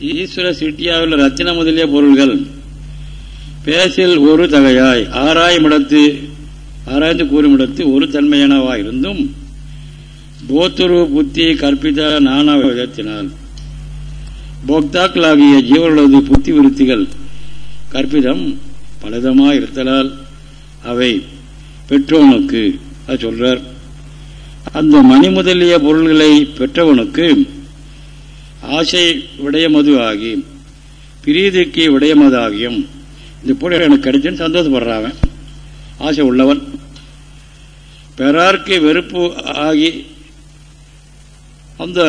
ஈஸ்வர சிட்டியாவில் ரத்தின முதலிய பொருள்கள். பேசில் ஒரு தகையாய் ஆராயமிடத்து ஆராய்ந்து கூறுமிடத்து ஒரு தன்மையானவா இருந்தும் போத்துரு புத்தி கற்பித நானா விதத்தினால். போக்தாக்களாகிய ஜீவர்களது புத்தி விருத்திகள் கற்பிதம் பலதமாக இருத்தலால் அவை பெற்றோனுக்கு அது சொல்றார் அந்த மணி முதலிய பொருள்களை பெற்றவனுக்கு ஆசை விடயமது ஆகி பிரீதிக்கு விடயமதாகியும் இந்த பொருள் எனக்கு கிடைச்சுன்னு சந்தோஷப்படுறான் ஆசை உள்ளவன். பெறார்க்கு வெறுப்பு ஆகி அந்த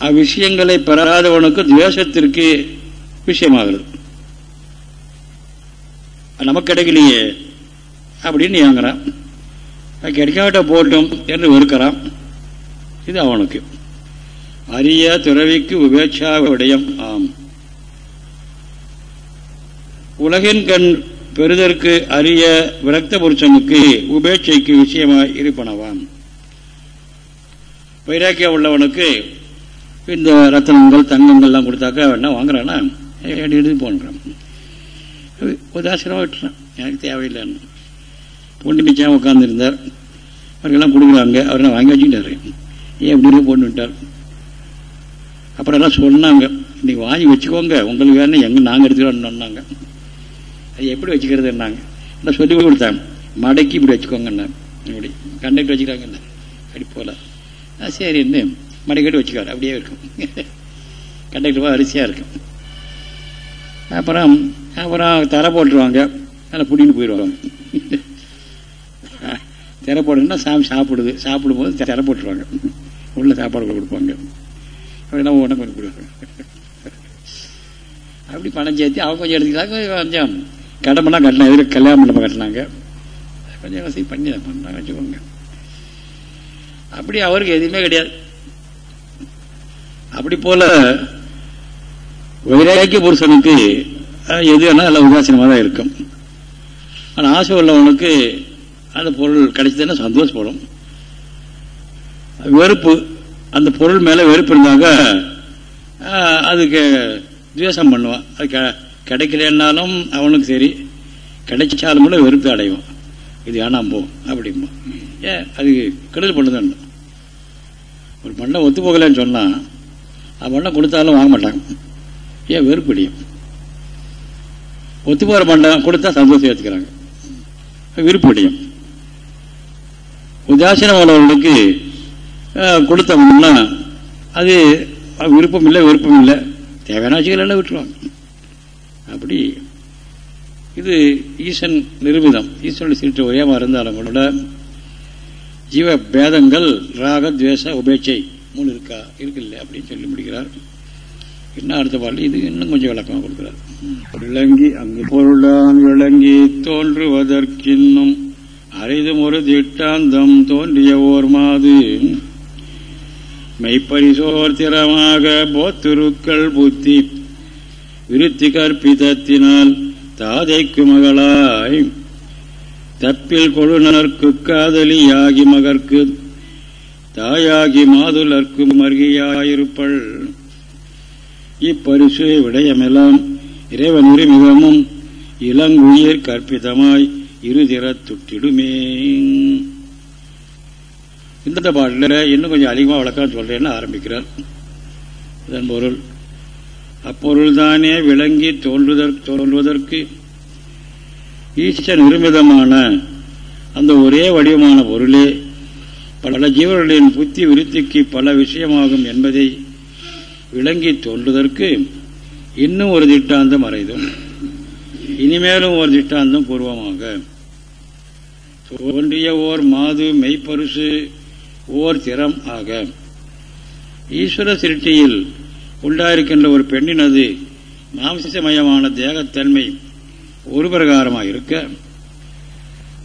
அவ்விஷயங்களை பெறாதவனுக்கு துவேஷத்திற்கு விஷயமாகிறது. நமக்கு கிடைக்கலையே அப்படின்னு ஏங்குறான். கிடைக்காவிட்ட போட்டும் என்று வெறுக்கிறான். இது அவனுக்கு. அரிய துறவிக்கு உபேட்சா விடயம் ஆம். உலகின் கண் பெறுதற்கு அரிய விரக்த புருஷனுக்கு உபேட்சைக்கு விஷயமாய் இருப்பனவாம். வைராக்கியம் உள்ளவனுக்கு இந்த ரத்தனங்கள் தங்கங்கள்லாம் கொடுத்தாக்கா வேணா வாங்குறானா எடுத்து போன்றான். உதாசீனமாக விட்டுறான் எனக்கு தேவையில்லைன்னு. பொண்ணு நிச்சயம் உட்காந்துருந்தார் அவருக்கெல்லாம் கொடுக்குறாங்க. அவர் வாங்கி வச்சுக்கிட்டாரு. ஏன் எப்படி போட்டு விட்டார் அப்புறம் எல்லாம் சொன்னாங்க நீங்கள் வாங்கி வச்சுக்கோங்க உங்களுக்கு வேணும் எங்கே நாங்கள் எடுத்துக்கிறோம்னு சொன்னாங்க. அது எப்படி வச்சுக்கிறதுன்னாங்க? நான் சொல்லி கொடுத்தாங்க. மடக்கி இப்படி வச்சுக்கோங்கண்ணா இப்படி கண்டக்டர் வச்சுக்கிறாங்கண்ணா அப்படி போல. சரின்னு மடக்கிட்டு வச்சுக்காரு அப்படியே இருக்கும். கண்டக்டர் அரிசியாக இருக்கும். அப்புறம் அப்புறம் தரை போட்டுருவாங்க. அதில் பிடின்னு போயிடுவாங்க. திரை போடுன்னா சாமி சாப்பிடுது. சாப்பிடும்போது திரை போட்டுருவாங்க. உள்ள சாப்பாடு கொடுப்பாங்க. அப்படிலாம் ஒன்றும் கொஞ்சம் அப்படி பணம் சேர்த்து அவங்க கொஞ்சம் எடுத்துக்கிட்டாங்க கொஞ்சம் கடமெல்லாம் கட்டினா எதிர கல்யாணம் பண்ண கட்டினாங்க. கொஞ்சம் வசதி பண்ணி பண்ணாங்க வச்சுக்கோங்க. அப்படி அவருக்கு எதுவுமே கிடையாது. அப்படி போல வைராக்கிய புருஷனுக்கு எது வேணால் நல்ல உதாசீனமாக தான் இருக்கும். ஆனால் ஆசை உள்ளவனுக்கு அந்த பொருள் கிடைச்சதுன்னா சந்தோஷப்படும். வெறுப்பு அந்த பொருள் மேலே வெறுப்பு இருந்தாங்க அதுக்கு துவேஷம் பண்ணுவான். அது கிடைக்கலன்னாலும் அவனுக்கு சரி. கிடைச்சாலும் கூட வெறுப்பு அடைவான். இது வேணாம் போ அப்படிம்பா. ஏன் அது கெடுதல் பண்ணுதான் ஒரு மண்ணை ஒத்து போகலன்னு சொன்னால் அந்த மண்ணை கொடுத்தாலும் வாங்க மாட்டாங்க. ஏன் வெறுப்படியும் ஒத்து போகிற பண்ணை கொடுத்தா சந்தோஷம் ஏற்றுக்கிறாங்க விருப்படியும் உதாசீனம் உள்ளவர்களுக்கு கொடுத்தோம்னா அது விருப்பம் இல்லை விருப்பம் இல்லை தேவையான வச்சுக்கலாம் விட்டுருவாங்க. அப்படி. இது ஈசன் நிரூபிதம் ஈசனுடைய சீட்டு ஒரே மாதிரி இருந்தாலும் கூட ஜீவ பேதங்கள் ராக துவேச உபேட்சை மூணு இருக்கா? இருக்குல்ல அப்படின்னு சொல்லி முடிக்கிறார். இன்னும் அடுத்த பாடல்? இது இன்னும் கொஞ்சம் விளக்கமாக கொடுக்குறார். விளங்கி அங்கு பொருளான் விளங்கி தோன்றுவதற்கின்னும் அரிதும் ஒரு திட்டாந்தம் தோன்றிய ஓர் மாது மெய்ப்பரிசோர் திறமாக போத்துருக்கள் புத்தி. விருத்தி கற்பிதத்தினால் தாதைக்கு மகளாய். தப்பில் கொழுநர்க்கு காதலியாகி மகர்க்கு தாயாகி மாதுலர்க்கு மருகியாயிருப்பள். இப்பரிசு விடயமெல்லாம் இறைவன் உரிமிகமும் இளங்குயிர் கற்பிதமாய் இருதிர துட்டிடுமே இந்த பாட்டில் இன்னும் கொஞ்சம் அதிகமாக வழக்கம் சொல்கிறேன்னு ஆரம்பிக்கிறார். இதன் பொருள் அப்பொருள்தானே விளங்கி தோன்றுதற்கு தோன்றுவதற்கு ஈச்ச நிர்மிதமான அந்த ஒரே வடிவமான பொருளே பல ஜீவர்களின் புத்தி விருத்திக்கு பல விஷயமாகும் என்பதை விளங்கி தோன்றுவதற்கு இன்னும் ஒரு திட்டாந்தம் அறைதும். இனிமேலும் ஒரு திட்டாந்தம் பூர்வமாக. தோன்றிய ஓர் மாது மெய்ப்பரிசு ஓர் திறம் ஆக. ஈஸ்வர சிருட்டியில் உண்டாயிருக்கின்ற ஒரு பெண்ணினது மாம்சமயமான தேகத்தன்மை ஒரு பிரகாரமாக இருக்க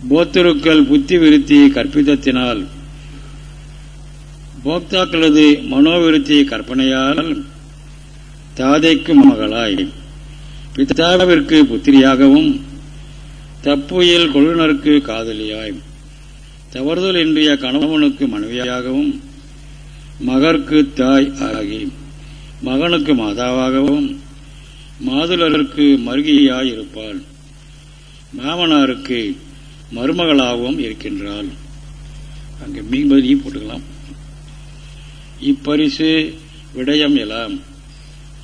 போத்தருக்கள் புத்தி விருத்தி கற்பித்தத்தினால் போக்தாக்களது மனோவிருத்தி கற்பனையால் தாதைக்கும் மகளாய் பித்தாவிற்கு புத்திரியாகவும் தப்புயில் கொழுனருக்கு காதலியாய். தவறுதல் இன்றைய கணவனுக்கு மனைவியாகவும் மகர்க்கு தாய் ஆகி மகனுக்கு மாதாவாகவும் மாதுளருக்கு மருகியாயிருப்பாள். மாமனாருக்கு மருமகளாகவும் இருக்கின்றாள். அங்கே மீன்பதியும் போட்டுக்கலாம். இப்பரிசு விடயம் எல்லாம்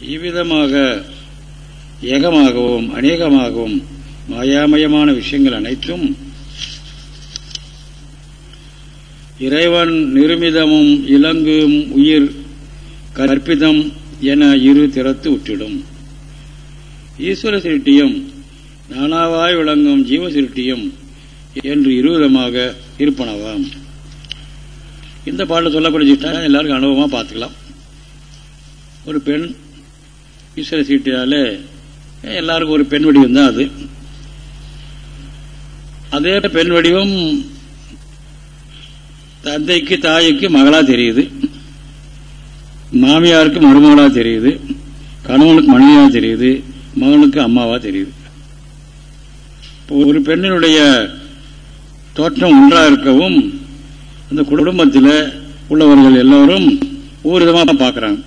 இவ்விதமாக ஏகமாகவும் அநேகமாகவும் மாயாமயமான விஷயங்கள் அனைத்தும் இறைவன் நிருமிதமும் இலங்கும் உயிர் கற்பிதம் என இரு திறத்து உற்றிடும். ஈஸ்வர சிருட்டியும் நானாவாய் விளங்கும் ஜீவ சிருட்டியும் என்று இருவிதமாக இருப்பனவாம். இந்த பாட்டில் சொல்லக்கூடிய சிஷ்டம் எல்லாருக்கும் அனுபவமாக பார்த்துக்கலாம். ஒரு பெண் ஈஸ்வர சீட்டினால எல்லாருக்கும் ஒரு பெண் வடிவம் தான் அது. அதே பெண் வடிவம் தந்தைக்கு தாய்க்கு மகளா தெரியுது. மாமியாருக்கு மருமகளா தெரியுது. கணவனுக்கு மனைவியா தெரியுது. மகனுக்கு அம்மாவா தெரியுது. ஒரு பெண்ணினுடைய தோற்றம் ஒன்றா இருக்கவும் அந்த குடும்பத்தில் உள்ளவர்கள் எல்லோரும் ஒவ்வொரு விதமாக பார்க்குறாங்க.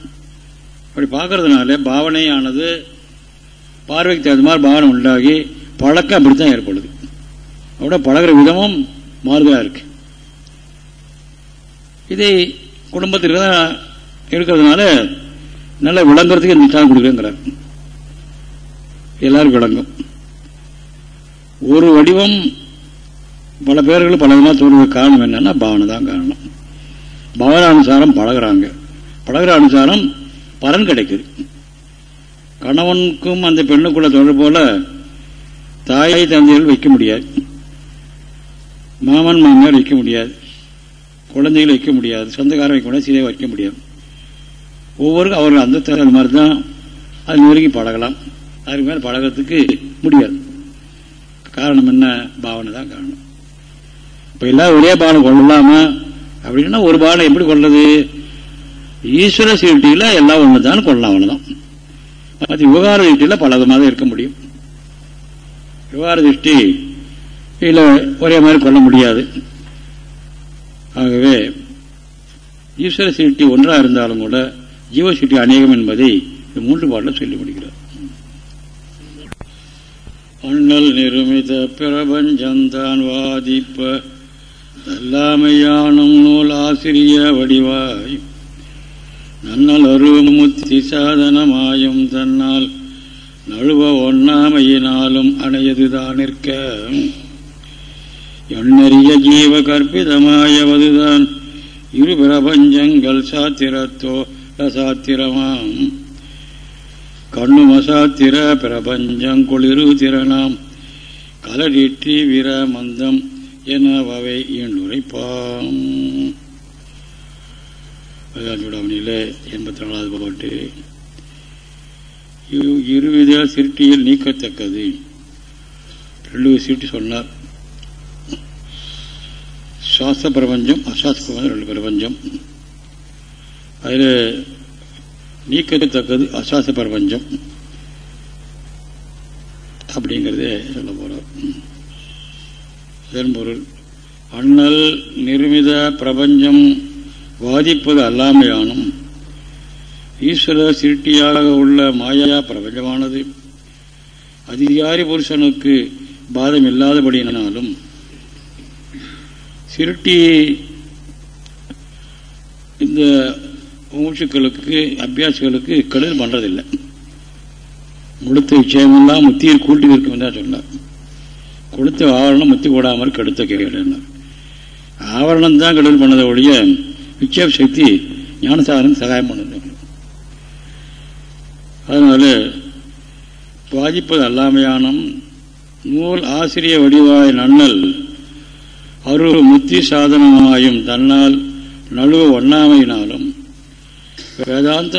அப்படி பார்க்கறதுனால பாவனையானது பார்வைக்கு தகுந்த மாதிரி பாவனை உண்டாகி பழக்கம் அப்படித்தான் ஏற்படுது. அவட பழகிற விதமும் மாறுதலாக இருக்குது இதை குடும்பத்தில் தான் இருக்கிறதுனால நல்லா விளங்குறதுக்கு நிச்சயம் கொடுக்குறேங்கிறார். எல்லாரும் விளங்கும். ஒரு வடிவம் பல பேர்கள் பல விதமாக தோணுவதற்கு காரணம் என்னன்னா பாவனை தான் காரணம். பாவன அனுசாரம் பழகிறாங்க. பழகிற அனுசாரம் பலன் கிடைக்குது. கணவனுக்கும் அந்த பெண்ணுக்குள்ள தொடர்பு போல தாயை தந்தைகள் வைக்க முடியாது. மாமன் மாமியார் வைக்க முடியாது. குழந்தைகள் வைக்க முடியாது சொந்தக்காரன் வைக்க முடியாது சீதை வைக்க முடியாது. ஒவ்வொரு அவர்கள் அந்த தகுந்த மாதிரி தான் அது நெருங்கி பழகலாம். அதுக்கு மேலே பழகிறதுக்கு முடியாது. காரணம் என்ன? பாவனை தான் காரணம். இப்போ எல்லாம் ஒரே பாவனை கொள்ளலாமா? அப்படின்னா ஒரு பாவனை எப்படி கொள்றது? ஈஸ்வர சீட்டியில் எல்லாம் ஒன்று தான் கொள்ளலாம் அவ்வளோதான் அது விவகார திருஷ்டியில் பல விதமாக இருக்க முடியும். விவகார திருஷ்டி இல்லை ஒரே மாதிரி கொள்ள முடியாது. ஆகவே ஈஸ்வர சிருஷ்டி ஒன்றாக இருந்தாலும் கூட ஜீவ சீட்டி அநேகம் என்பதை இந்த மூன்று பாட்டில் சொல்லி முடிக்கிறார். அண்ணல் நிருமித பிரபஞ்சந்தான் வாதிப்ப எல்லாமையானும் நூல் ஆசிரிய வடிவாய். நன்னல் அருமுத்தி சாதனமாயும் தன்னால் நழுவ ஒண்ணாமையினாலும் அணையதுதான் நிற்க. எண்ணறிய ஜீவ கற்பிதமாயவதுதான் இரு பிரபஞ்சங்கள் சாத்திரத்தோ சாத்திரமாம் கண்ணுமசாத்திர பிரபஞ்சம் குளிரு திறனாம் கலடிட்டி வீர மந்தம் எனவை என்றுரைப்பாம் வேதாச்சூடாமணியில் எண்பத்தி நாலாவது பாட்டு இருவித சிருட்டியில் நீக்கத்தக்கது ரெண்டு சிருட்டி சொன்னார் சுவாச பிரபஞ்சம் அசாச பிரபஞ்சம். ரெண்டு பிரபஞ்சம் அதில் நீக்கத்தக்கது அசாச பிரபஞ்சம் அப்படிங்கிறதே சொல்ல போறார் இதன் பொருள் அண்ணல் நிர்மித பிரபஞ்சம் வாதிப்பது அல்லாமையானும் ஈஸ்வர சிருட்டியாக உள்ள மாயா பிரபஞ்சமானது அதிகாரி புருஷனுக்கு பாதம் இல்லாதபடியினாலும் சிருட்டி இந்த மூச்சுக்களுக்கு அபியாசிகளுக்கு கடல் பண்ணுறதில்லை கொடுத்த விஷயமெல்லாம் முத்தியில் கூட்டி இருக்கும் தான் சொன்னார். கொடுத்த ஆவரணம் முத்தி கூடாமல் கெடுத்த கேள்வினார் ஆவரணம் தான் கடல் பண்ணதை ஒழிய விட்சேப சக்தி ஞானசாதனம் சகாயம் பண்ணுது. அதனால பாதிப்பது அல்லாமையானம் நூல் ஆசிரிய வடிவாய் நன்னல் அருள் முத்தி சாதனமாயும் தன்னால் நழுவ ஒண்ணாமையினாலும் வேதாந்த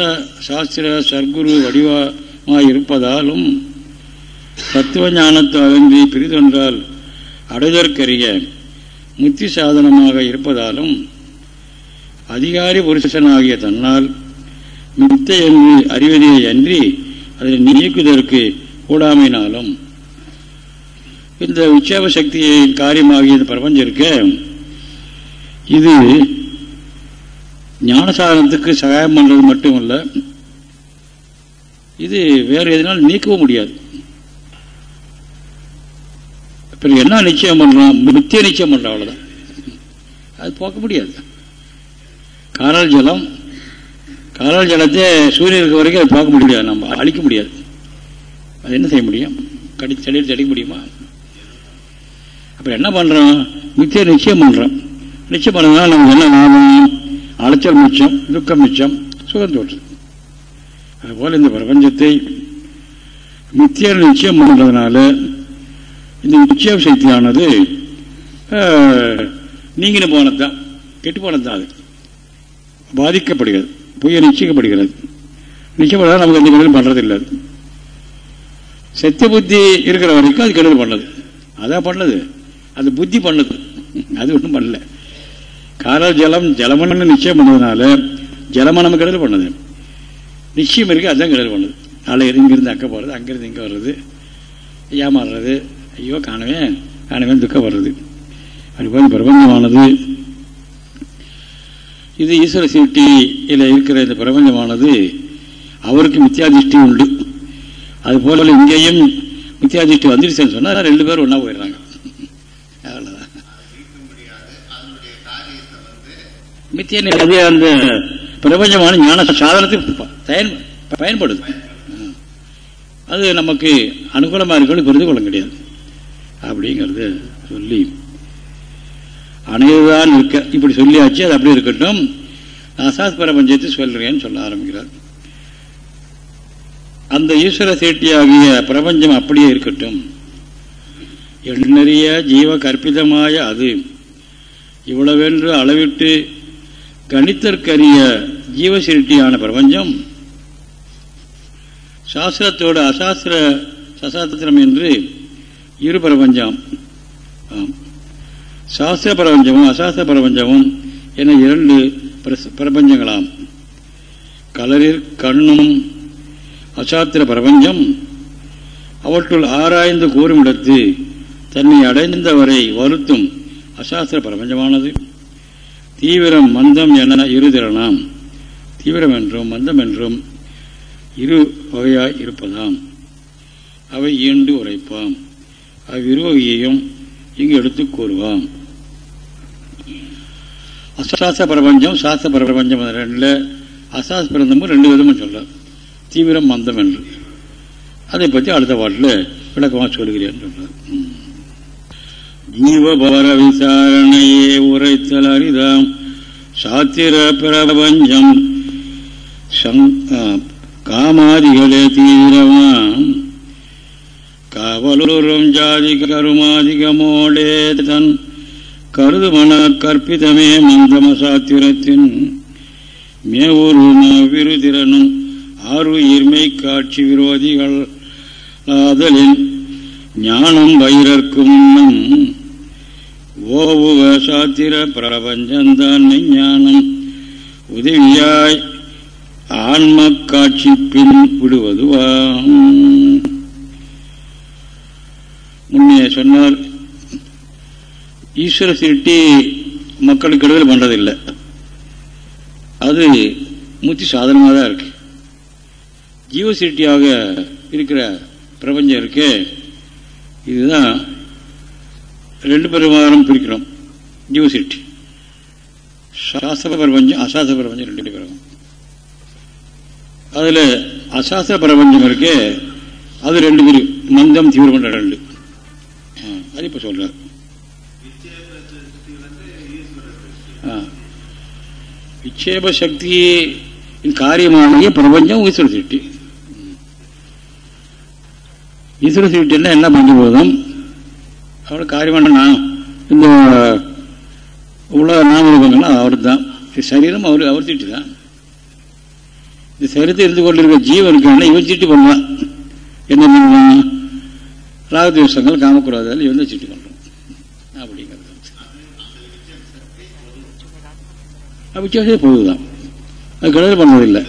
சாஸ்திர சர்க்குரு வடிவமாய் இருப்பதாலும் தத்துவ ஞானத்தை அகன்றி பிரிதொன்றால் அடைதற்கரிய முத்தி சாதனமாக இருப்பதாலும் அதிகாரி புருஷனாகிய தன்னால் மித்த என்று அறிவதே அன்றி அதை நீக்குதற்கு கூடாமையினாலும் இந்த உச்சேப சக்தியின் காரியமாகிய இந்த பிரபஞ்சம் இருக்க இது ஞானசாதனத்துக்கு சகாயம் பண்ணுறது மட்டும் இல்லை இது வேறு எதுனாலும் நீக்கவும் முடியாது. இப்போ என்ன நிச்சயம் பண்ணுறோம் மித்திய நிச்சயம் பண்ணுறோம் அவ்வளோதான் அது போக்க முடியாது. காரல் ஜலம் காரல் ஜலத்தை சூரியன் வரைக்கும் அது பார்க்க முடியாது. நம்ம அழிக்க முடியாது. அது என்ன செய்ய முடியும்? கடி செடியில் தடிக்க முடியுமா? அப்போ என்ன பண்ணுறோம் மித்திய நிச்சயம் பண்ணுறோம் நிச்சயம் பண்ணுறதுனால நமக்கு என்ன லாபம்? அலைச்சல் மிச்சம் துக்கம் மிச்சம் சுகம் தோற்று அதுபோல் இந்த பிரபஞ்சத்தை மித்திய நிச்சயம் பண்ணுறதுனால இந்த நிச்சய சக்தியானது நீங்கின போனதுதான் கெட்டு போனதுதான் அது. பாதிக்கப்படுகிறது பொய்ய நிச்சயிக்கப்படுகிறது. நிச்சயப்படாத நமக்கு எந்த கெடுதல் பண்ணுறது இல்லை சத்திய புத்தி இருக்கிற வரைக்கும் அது கெடுதல் பண்ணது. அதான் பண்ணது. அது புத்தி பண்ணுது. அது ஒன்றும் பண்ணல. காரல் ஜலம் ஜலமன்னு நிச்சயம் பண்ணதுனால ஜலமாக நம்ம கெடுதல் பண்ணுது. நிச்சயம் இருக்கு அதுதான் கெடுதல் பண்ணுது. நாளை இங்கிருந்து அங்கே போகிறது அங்கிருந்து இங்கே வர்றது ஏமாறுறது. ஐயோ காணவே காணவே துக்கம் வர்றது. அதுபோல் பிரபஞ்சமானது. இது ஈஸ்வர சீட்டியில் இருக்கிற இந்த பிரபஞ்சமானது அவருக்கு மித்தியாதிஷ்டி உண்டு. அதுபோல இங்கேயும் மித்தியாதிஷ்டி வந்துருச்சுன்னு சொன்னால் ரெண்டு பேரும் ஒன்றா போயிடுறாங்க அவ்வளோதான் மித்திய அது அந்த பிரபஞ்சமான ஞான சாதனத்துக்கு பயன் பயன்படுது அது நமக்கு அனுகூலமாக இருக்கணும் புரிந்து கொள்ள கிடையாது அப்படிங்கிறத சொல்லி அனைவருதான் இருக்க இப்படி சொல்லியாச்சு அது அப்படி இருக்கட்டும் அசாத் பிரபஞ்சத்தை சொல்கிறேன்னு சொல்ல ஆரம்பிக்கிறார் அந்த ஈஸ்வர சேட்டியாகிய பிரபஞ்சம் அப்படியே இருக்கட்டும் எண்ணறிய ஜீவ கற்பிதமாய அது இவ்வளவென்று அளவிட்டு கணித்தற்கரிய ஜீவசிருட்டியான பிரபஞ்சம் சாஸ்திரத்தோடு அசாஸ்திர சசாஸ்திரம் என்று இரு பிரபஞ்சம். சாஸ்திர பிரபஞ்சமும் அசாஸ்திர பிரபஞ்சமும் என இரண்டு பிரபஞ்சங்களாம். கலரில் கண்ணும் அசாஸ்திர பிரபஞ்சம். அவற்றுள் ஆராய்ந்து கூறும் இடத்து தன்னை அடைந்தவரை வருத்தும் அசாஸ்திர பிரபஞ்சமானது. தீவிரம் மந்தம் என இருதிறனாம் தீவிரம் என்றும் மந்தம் என்றும் இரு வகையாய் இருப்பதாம். அவை ஈண்டு உரைப்பாம். அவ்விருவகையையும் இங்கு எடுத்து கூறுவாம். அசாச பிரபஞ்சம் சாஸ்திர பிரபஞ்சம் ரெண்டில் அசாஸ் பிரபஞ்சமும் ரெண்டு விதமும் சொல்ல. தீவிரம் மந்தம் என்று. அதை பற்றி அடுத்த பாட்டில் விளக்கமாக சொல்கிறேன் சொல்கிறார் ஜீவபர விசாரணையே உரைத்தல் அரிதாம் சாத்திர பிரபஞ்சம் காமாதிகளே தீவிரமாம் காவலூரும் ஜாதி கருமாதிகமோடே தன் கருதுமன கற்பிதமே மந்தமசாத்திரத்தின் மேவூரும் விருதிரனும் ஆறு ஈர்மை காட்சி விரோதிகள் ஆதலின் ஞானம் பயிரர்க்கும் முன்னம். ஓவுவ சாத்திர பிரபஞ்சந்தான் ஞானம் உதவியாய் ஆன்ம காட்சி பின் விடுவதுவாம். முன்னே சொன்னார் ஈஸ்வர திருட்டி மக்களுக்கு கெடுதல் பண்ணுறதில்லை அது முத்தி சாதனமாக தான் இருக்கு. ஜீவ சிருட்டியாக இருக்கிற பிரபஞ்சம் இருக்கு இதுதான் ரெண்டு பெருமாறும் பிரிக்கிறோம் ஜீவ சிருட்டி சாஸ்திர பிரபஞ்சம் அசாஸ்திர பிரபஞ்சம் ரெண்டு பேரும். அதில் அசாஸ்திர பிரபஞ்சம் இருக்கு அது ரெண்டு பிரிவு மந்தம் தீவிரம் ரெண்டு. அது இப்போ சொல்கிறார் விட்சேப சக்தியின் காரியமானது பிரபஞ்சம் ஈஸ்வர சிருஷ்டி ஈஸ்வர சிருஷ்டின்னா என்ன பஞ்சபோதம் அவரோட காரியமான நான் இந்த உலக நாமரூபங்கள்லாம் அவர் தான் சரீரம் அவர் அவர் திட்டு தான் இந்த சரீரத்தை இருந்து கொண்டிருக்க ஜீவன் இருக்கான இவன் திட்டு பண்ணுவான் என்ன பண்ணுவான் ராகதிவசங்கள் காமக்கூடாதால் இவன் தான் திட்டு பண்ணுறான் அப்படிங்கிறது. வித்தியாசம் பொழுதுதான் அது கடல் பண்ணுவதில்லை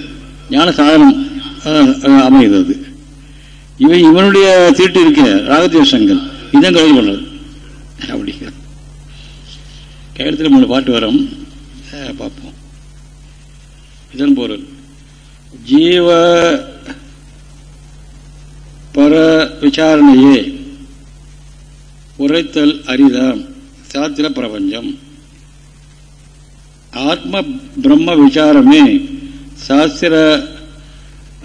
ஞான சாதனம் அமைகிறது. அது இவன் இவனுடைய தீட்டு இருக்க ராகத்வேஷங்கள் இதுதான் கடல் பண்ணது அப்படிங்கிற கேரளத்தில் மூணு பாட்டு வரும். பார்ப்போம். இதன் பொருள். ஜீவ பர விசாரணையே உரைத்தல் அரிதாம் சாத்திர பிரபஞ்சம். ஆத்ம பிரம்ம விசாரமே சாஸ்திர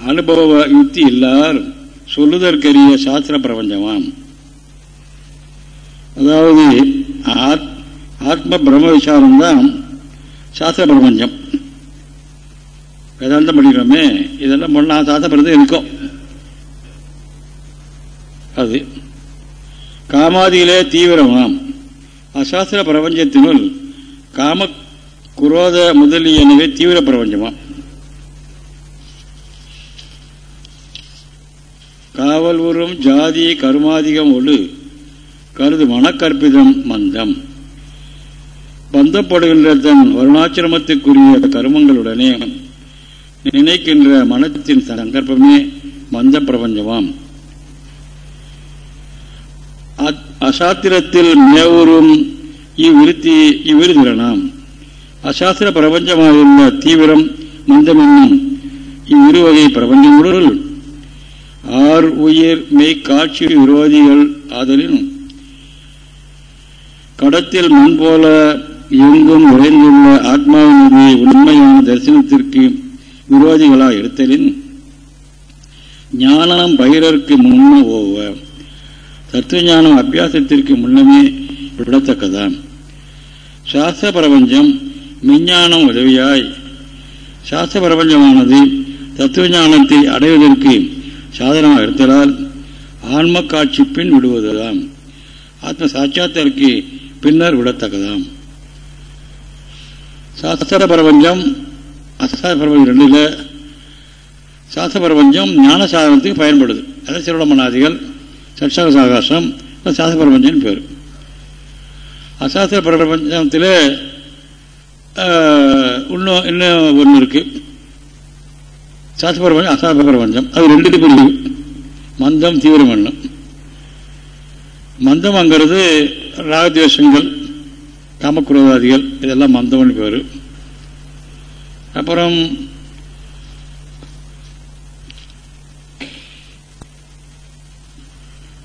அனுபவ யுக்தி இல்லார் சொல்லுதற்கரிய சாஸ்திர பிரபஞ்சமாம். அதாவது ஆத்ம பிரம்ம விசாரம் தான் சாஸ்திர பிரபஞ்சம் வேதாந்தம் படிக்கிறோமே இதெல்லாம் முன்னா சாஸ்திர பிரபஞ்சம் இருக்கும். அது. காமாதியிலே தீவிரமாம். அசாஸ்திர பிரபஞ்சத்தினுள் காம குரோத முதலியனவே தீவிர பிரபஞ்சமாம் காவல் உறும் ஜாதி கருமாதிகம் ஒழு கருது மனக்கற்பிதம் மந்தம். பந்தப்படுகின்ற தன் வருணாச்சிரமத்துக்குரிய கருமங்களுடனே நினைக்கின்ற மனத்தின் சங்கற்பமே மந்த பிரபஞ்சமாம் அசாத்திரத்தில் மேவரும் இவ்விருத்தி இவ்விருதிரணாம் அசாஸ்திர பிரபஞ்சமாயுள்ள தீவிரம் மந்தமென்னும் இவ்விருவகை பிரபஞ்சங்களுள் ஆர் உயிர் மெய்க்காட்சி விரோதிகள் ஆதலின் கடத்தில் மண் போல எங்கும் உறைந்துள்ள ஆத்மாவினுடைய உண்மையான தரிசனத்திற்கு விரோதிகளாக எடுத்தலின் ஞானம் பகிரருக்கு முன்ன ஓவ தத்துவ ஞானம் அபியாசத்திற்கு முன்னமே விடத்தக்கதான் சாஸ்திர பிரபஞ்சம் மெஞ்ஞானம் உதவியாய். சாஸ்திர பிரபஞ்சமானது தத்துவ ஞானத்தை அடைவதற்கு சாதனமாக இருத்தலால் ஆன்ம காட்சி பின் விடுவதுதான் ஆத்ம சாட்சாத்திற்கு பின்னர் விடத்தக்கதாம். சாஸ்திர பிரபஞ்சம் அசாஸ்திர பிரபஞ்சம் ரெண்டில் சாஸ்திர பிரபஞ்சம் ஞான சாதனத்துக்கு பயன்படுது. அதாவது சிறுவமனாதிகள் சட்சக சாகாசம் சாஸ்திர பிரபஞ்சம்னு பேர். அசாஸ்திர பிரபஞ்சத்தில் இன்னும் இன்னும் ஒன்று இருக்குது சாஸ்திர பிரபஞ்சம் அசாஸ்திர பிரபஞ்சம் அது ரெண்டுக்கு பிரிவு மந்தம் தீவிரம் எண்ணம். மந்தமங்கிறது ராகத்வேஷங்கள் காமக்குரோதாதிகள் இதெல்லாம் மந்தம்னு பேர். அப்புறம்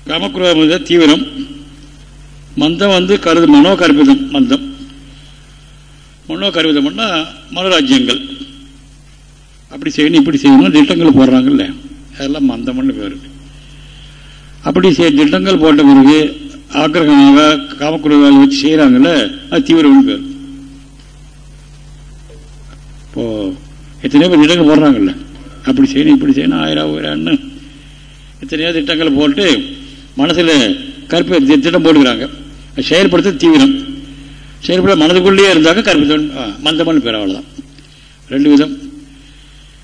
காமக்குரோத தீவிரம். மந்தம் வந்து கருது மனோ கற்பிதம் மந்தம். மனோ கற்பிதம்னா மனோராஜ்யங்கள். அப்படி செய்யணும் இப்படி செய்யணும் திட்டங்கள் போடுறாங்கல்ல. அதெல்லாம் மந்தம்னு பேர். அப்படி திட்டங்கள் போட்ட பிறகு ஆக்கிரகமாக காமக்குறைவால் வச்சு செய்கிறாங்கல்ல அது தீவிரம்னு பேர் இப்போ எத்தனையோ பேர் திட்டங்கள் போடுறாங்கல்ல. அப்படி செய்யணும் இப்படி செய்யணும் ஆயிரம் ஆயிரம்னு எத்தனையோ திட்டங்கள் போட்டு மனசில் கற்ப திட்டம் போட்டுக்கிறாங்க. செயல்படுத்த தீவிரம். செயல்பட மனதுக்குள்ளேயே இருந்தாக்க கற்பித்தம் மந்தமான பேர் அவ்வளோதான் ரெண்டு விதம்.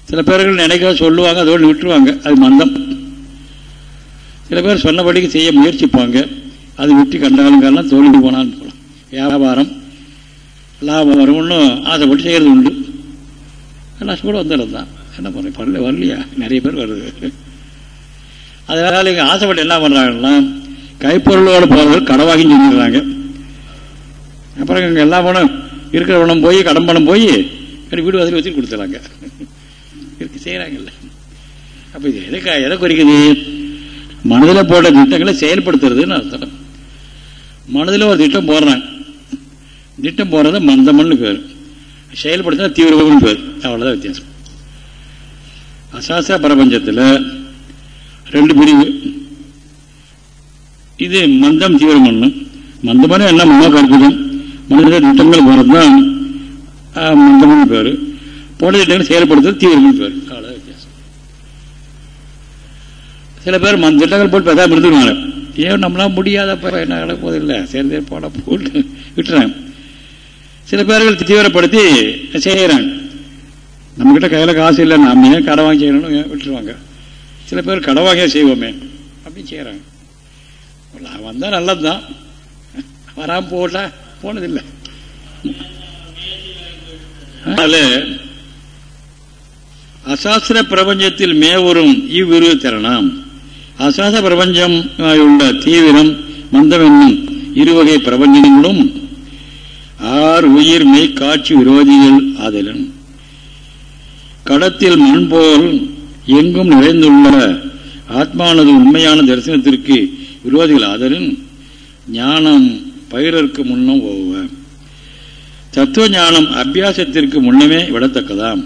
சில பேர்கள் நினைக்க சொல்லுவாங்க அதோடு விட்டுருவாங்க அது மந்தம். சில பேர் சொன்னபடிக்கு செய்ய முயற்சிப்பாங்க. அது விட்டு கண்டாலுங்கெல்லாம் தோல்வி போனான்னு போகலாம் வியாபாரம் லாபம் வரும்னு ஆசைப்பட்டு செய்கிறது உண்டு. நஷ்டம் கூட வந்துடுறது தான். என்ன பண்ணுறேன் பண்ணல வரலையா? நிறைய பேர் வருது. அதனால் இங்கே ஆசைப்பட்டு என்ன பண்ணுறாங்கன்னா கைப்பொருளோட போகிறவர்கள் கடவாகி செஞ்சிடுறாங்க அப்புறம் இங்கே எல்லா பணம் இருக்கிற பணம் போய் கடன் பணம் போய் வீடு வசதி வச்சு கொடுத்துறாங்க இருக்கு செய்கிறாங்கல்ல அப்போ இது எதுக்கா எதை குறிக்குது? மனதில் போட்ட திட்டங்களை செயல்படுத்துறதுன்னு அர்த்தம். மனதில் ஒரு திட்டம் போடுறாங்க. திட்டம் போடுறது மந்தமன்னு பேர். செயல்படுத்தினா தீவிரம்னு பேர். அவ்வளோதான் வித்தியாசம். அசாச பிரபஞ்சத்தில் ரெண்டு பிரிவு. இது மந்தம் தீவிரமன்னு மந்தமான என்ன மனோ கற்பிதம். மனித திட்டங்கள் போகிறது தான் மந்தம்னு பேர். போன திட்டங்கள் செயல்படுத்துறது தீவிரம்னு பேர் அவ்வளோ வித்தியாசம் சில பேர் மந்த திட்டங்கள் போட்டு பேசாமல் இருந்துருவாங்க. ஏன் நம்மளாம் முடியாத என்ன நடப்போது இல்லை சேர்ந்தே போட போட்டு விட்டுறாங்க. சில பேர்கள் தீவிரப்படுத்தி செய்கிறாங்க நம்மக்கிட்ட கையில் காசு இல்லை நம்ம ஏன் கடை வாங்கி செய்யணும்னு விட்டுருவாங்க? சில பேர் கடை வாங்கியே செய்வோமே அப்படின்னு செய்கிறாங்க வந்தால் நல்லது தான் வராமல் போட்டா போனதில்லை. அதனால அசாஸ்திர பிரபஞ்சத்தில் மேவரும் இவ்விரு திறனாம் அசாத பிரபஞ்சம் உள்ள தீவிரம் மந்தம் என்னும் இருவகை பிரபஞ்சங்களும் ஆர் உயிர் மெய் காட்சி விரோதிகள் ஆதலும் கடத்தில் மண் போல் எங்கும் நிறைந்துள்ள ஆத்மானது உண்மையான தரிசனத்திற்கு விரோதிகள் ஆதலின். ஞானம் பயிரற்கு முன்னும் ஓவ. தத்துவ ஞானம் அபியாசத்திற்கு முன்னமே விடத்தக்கதாம்.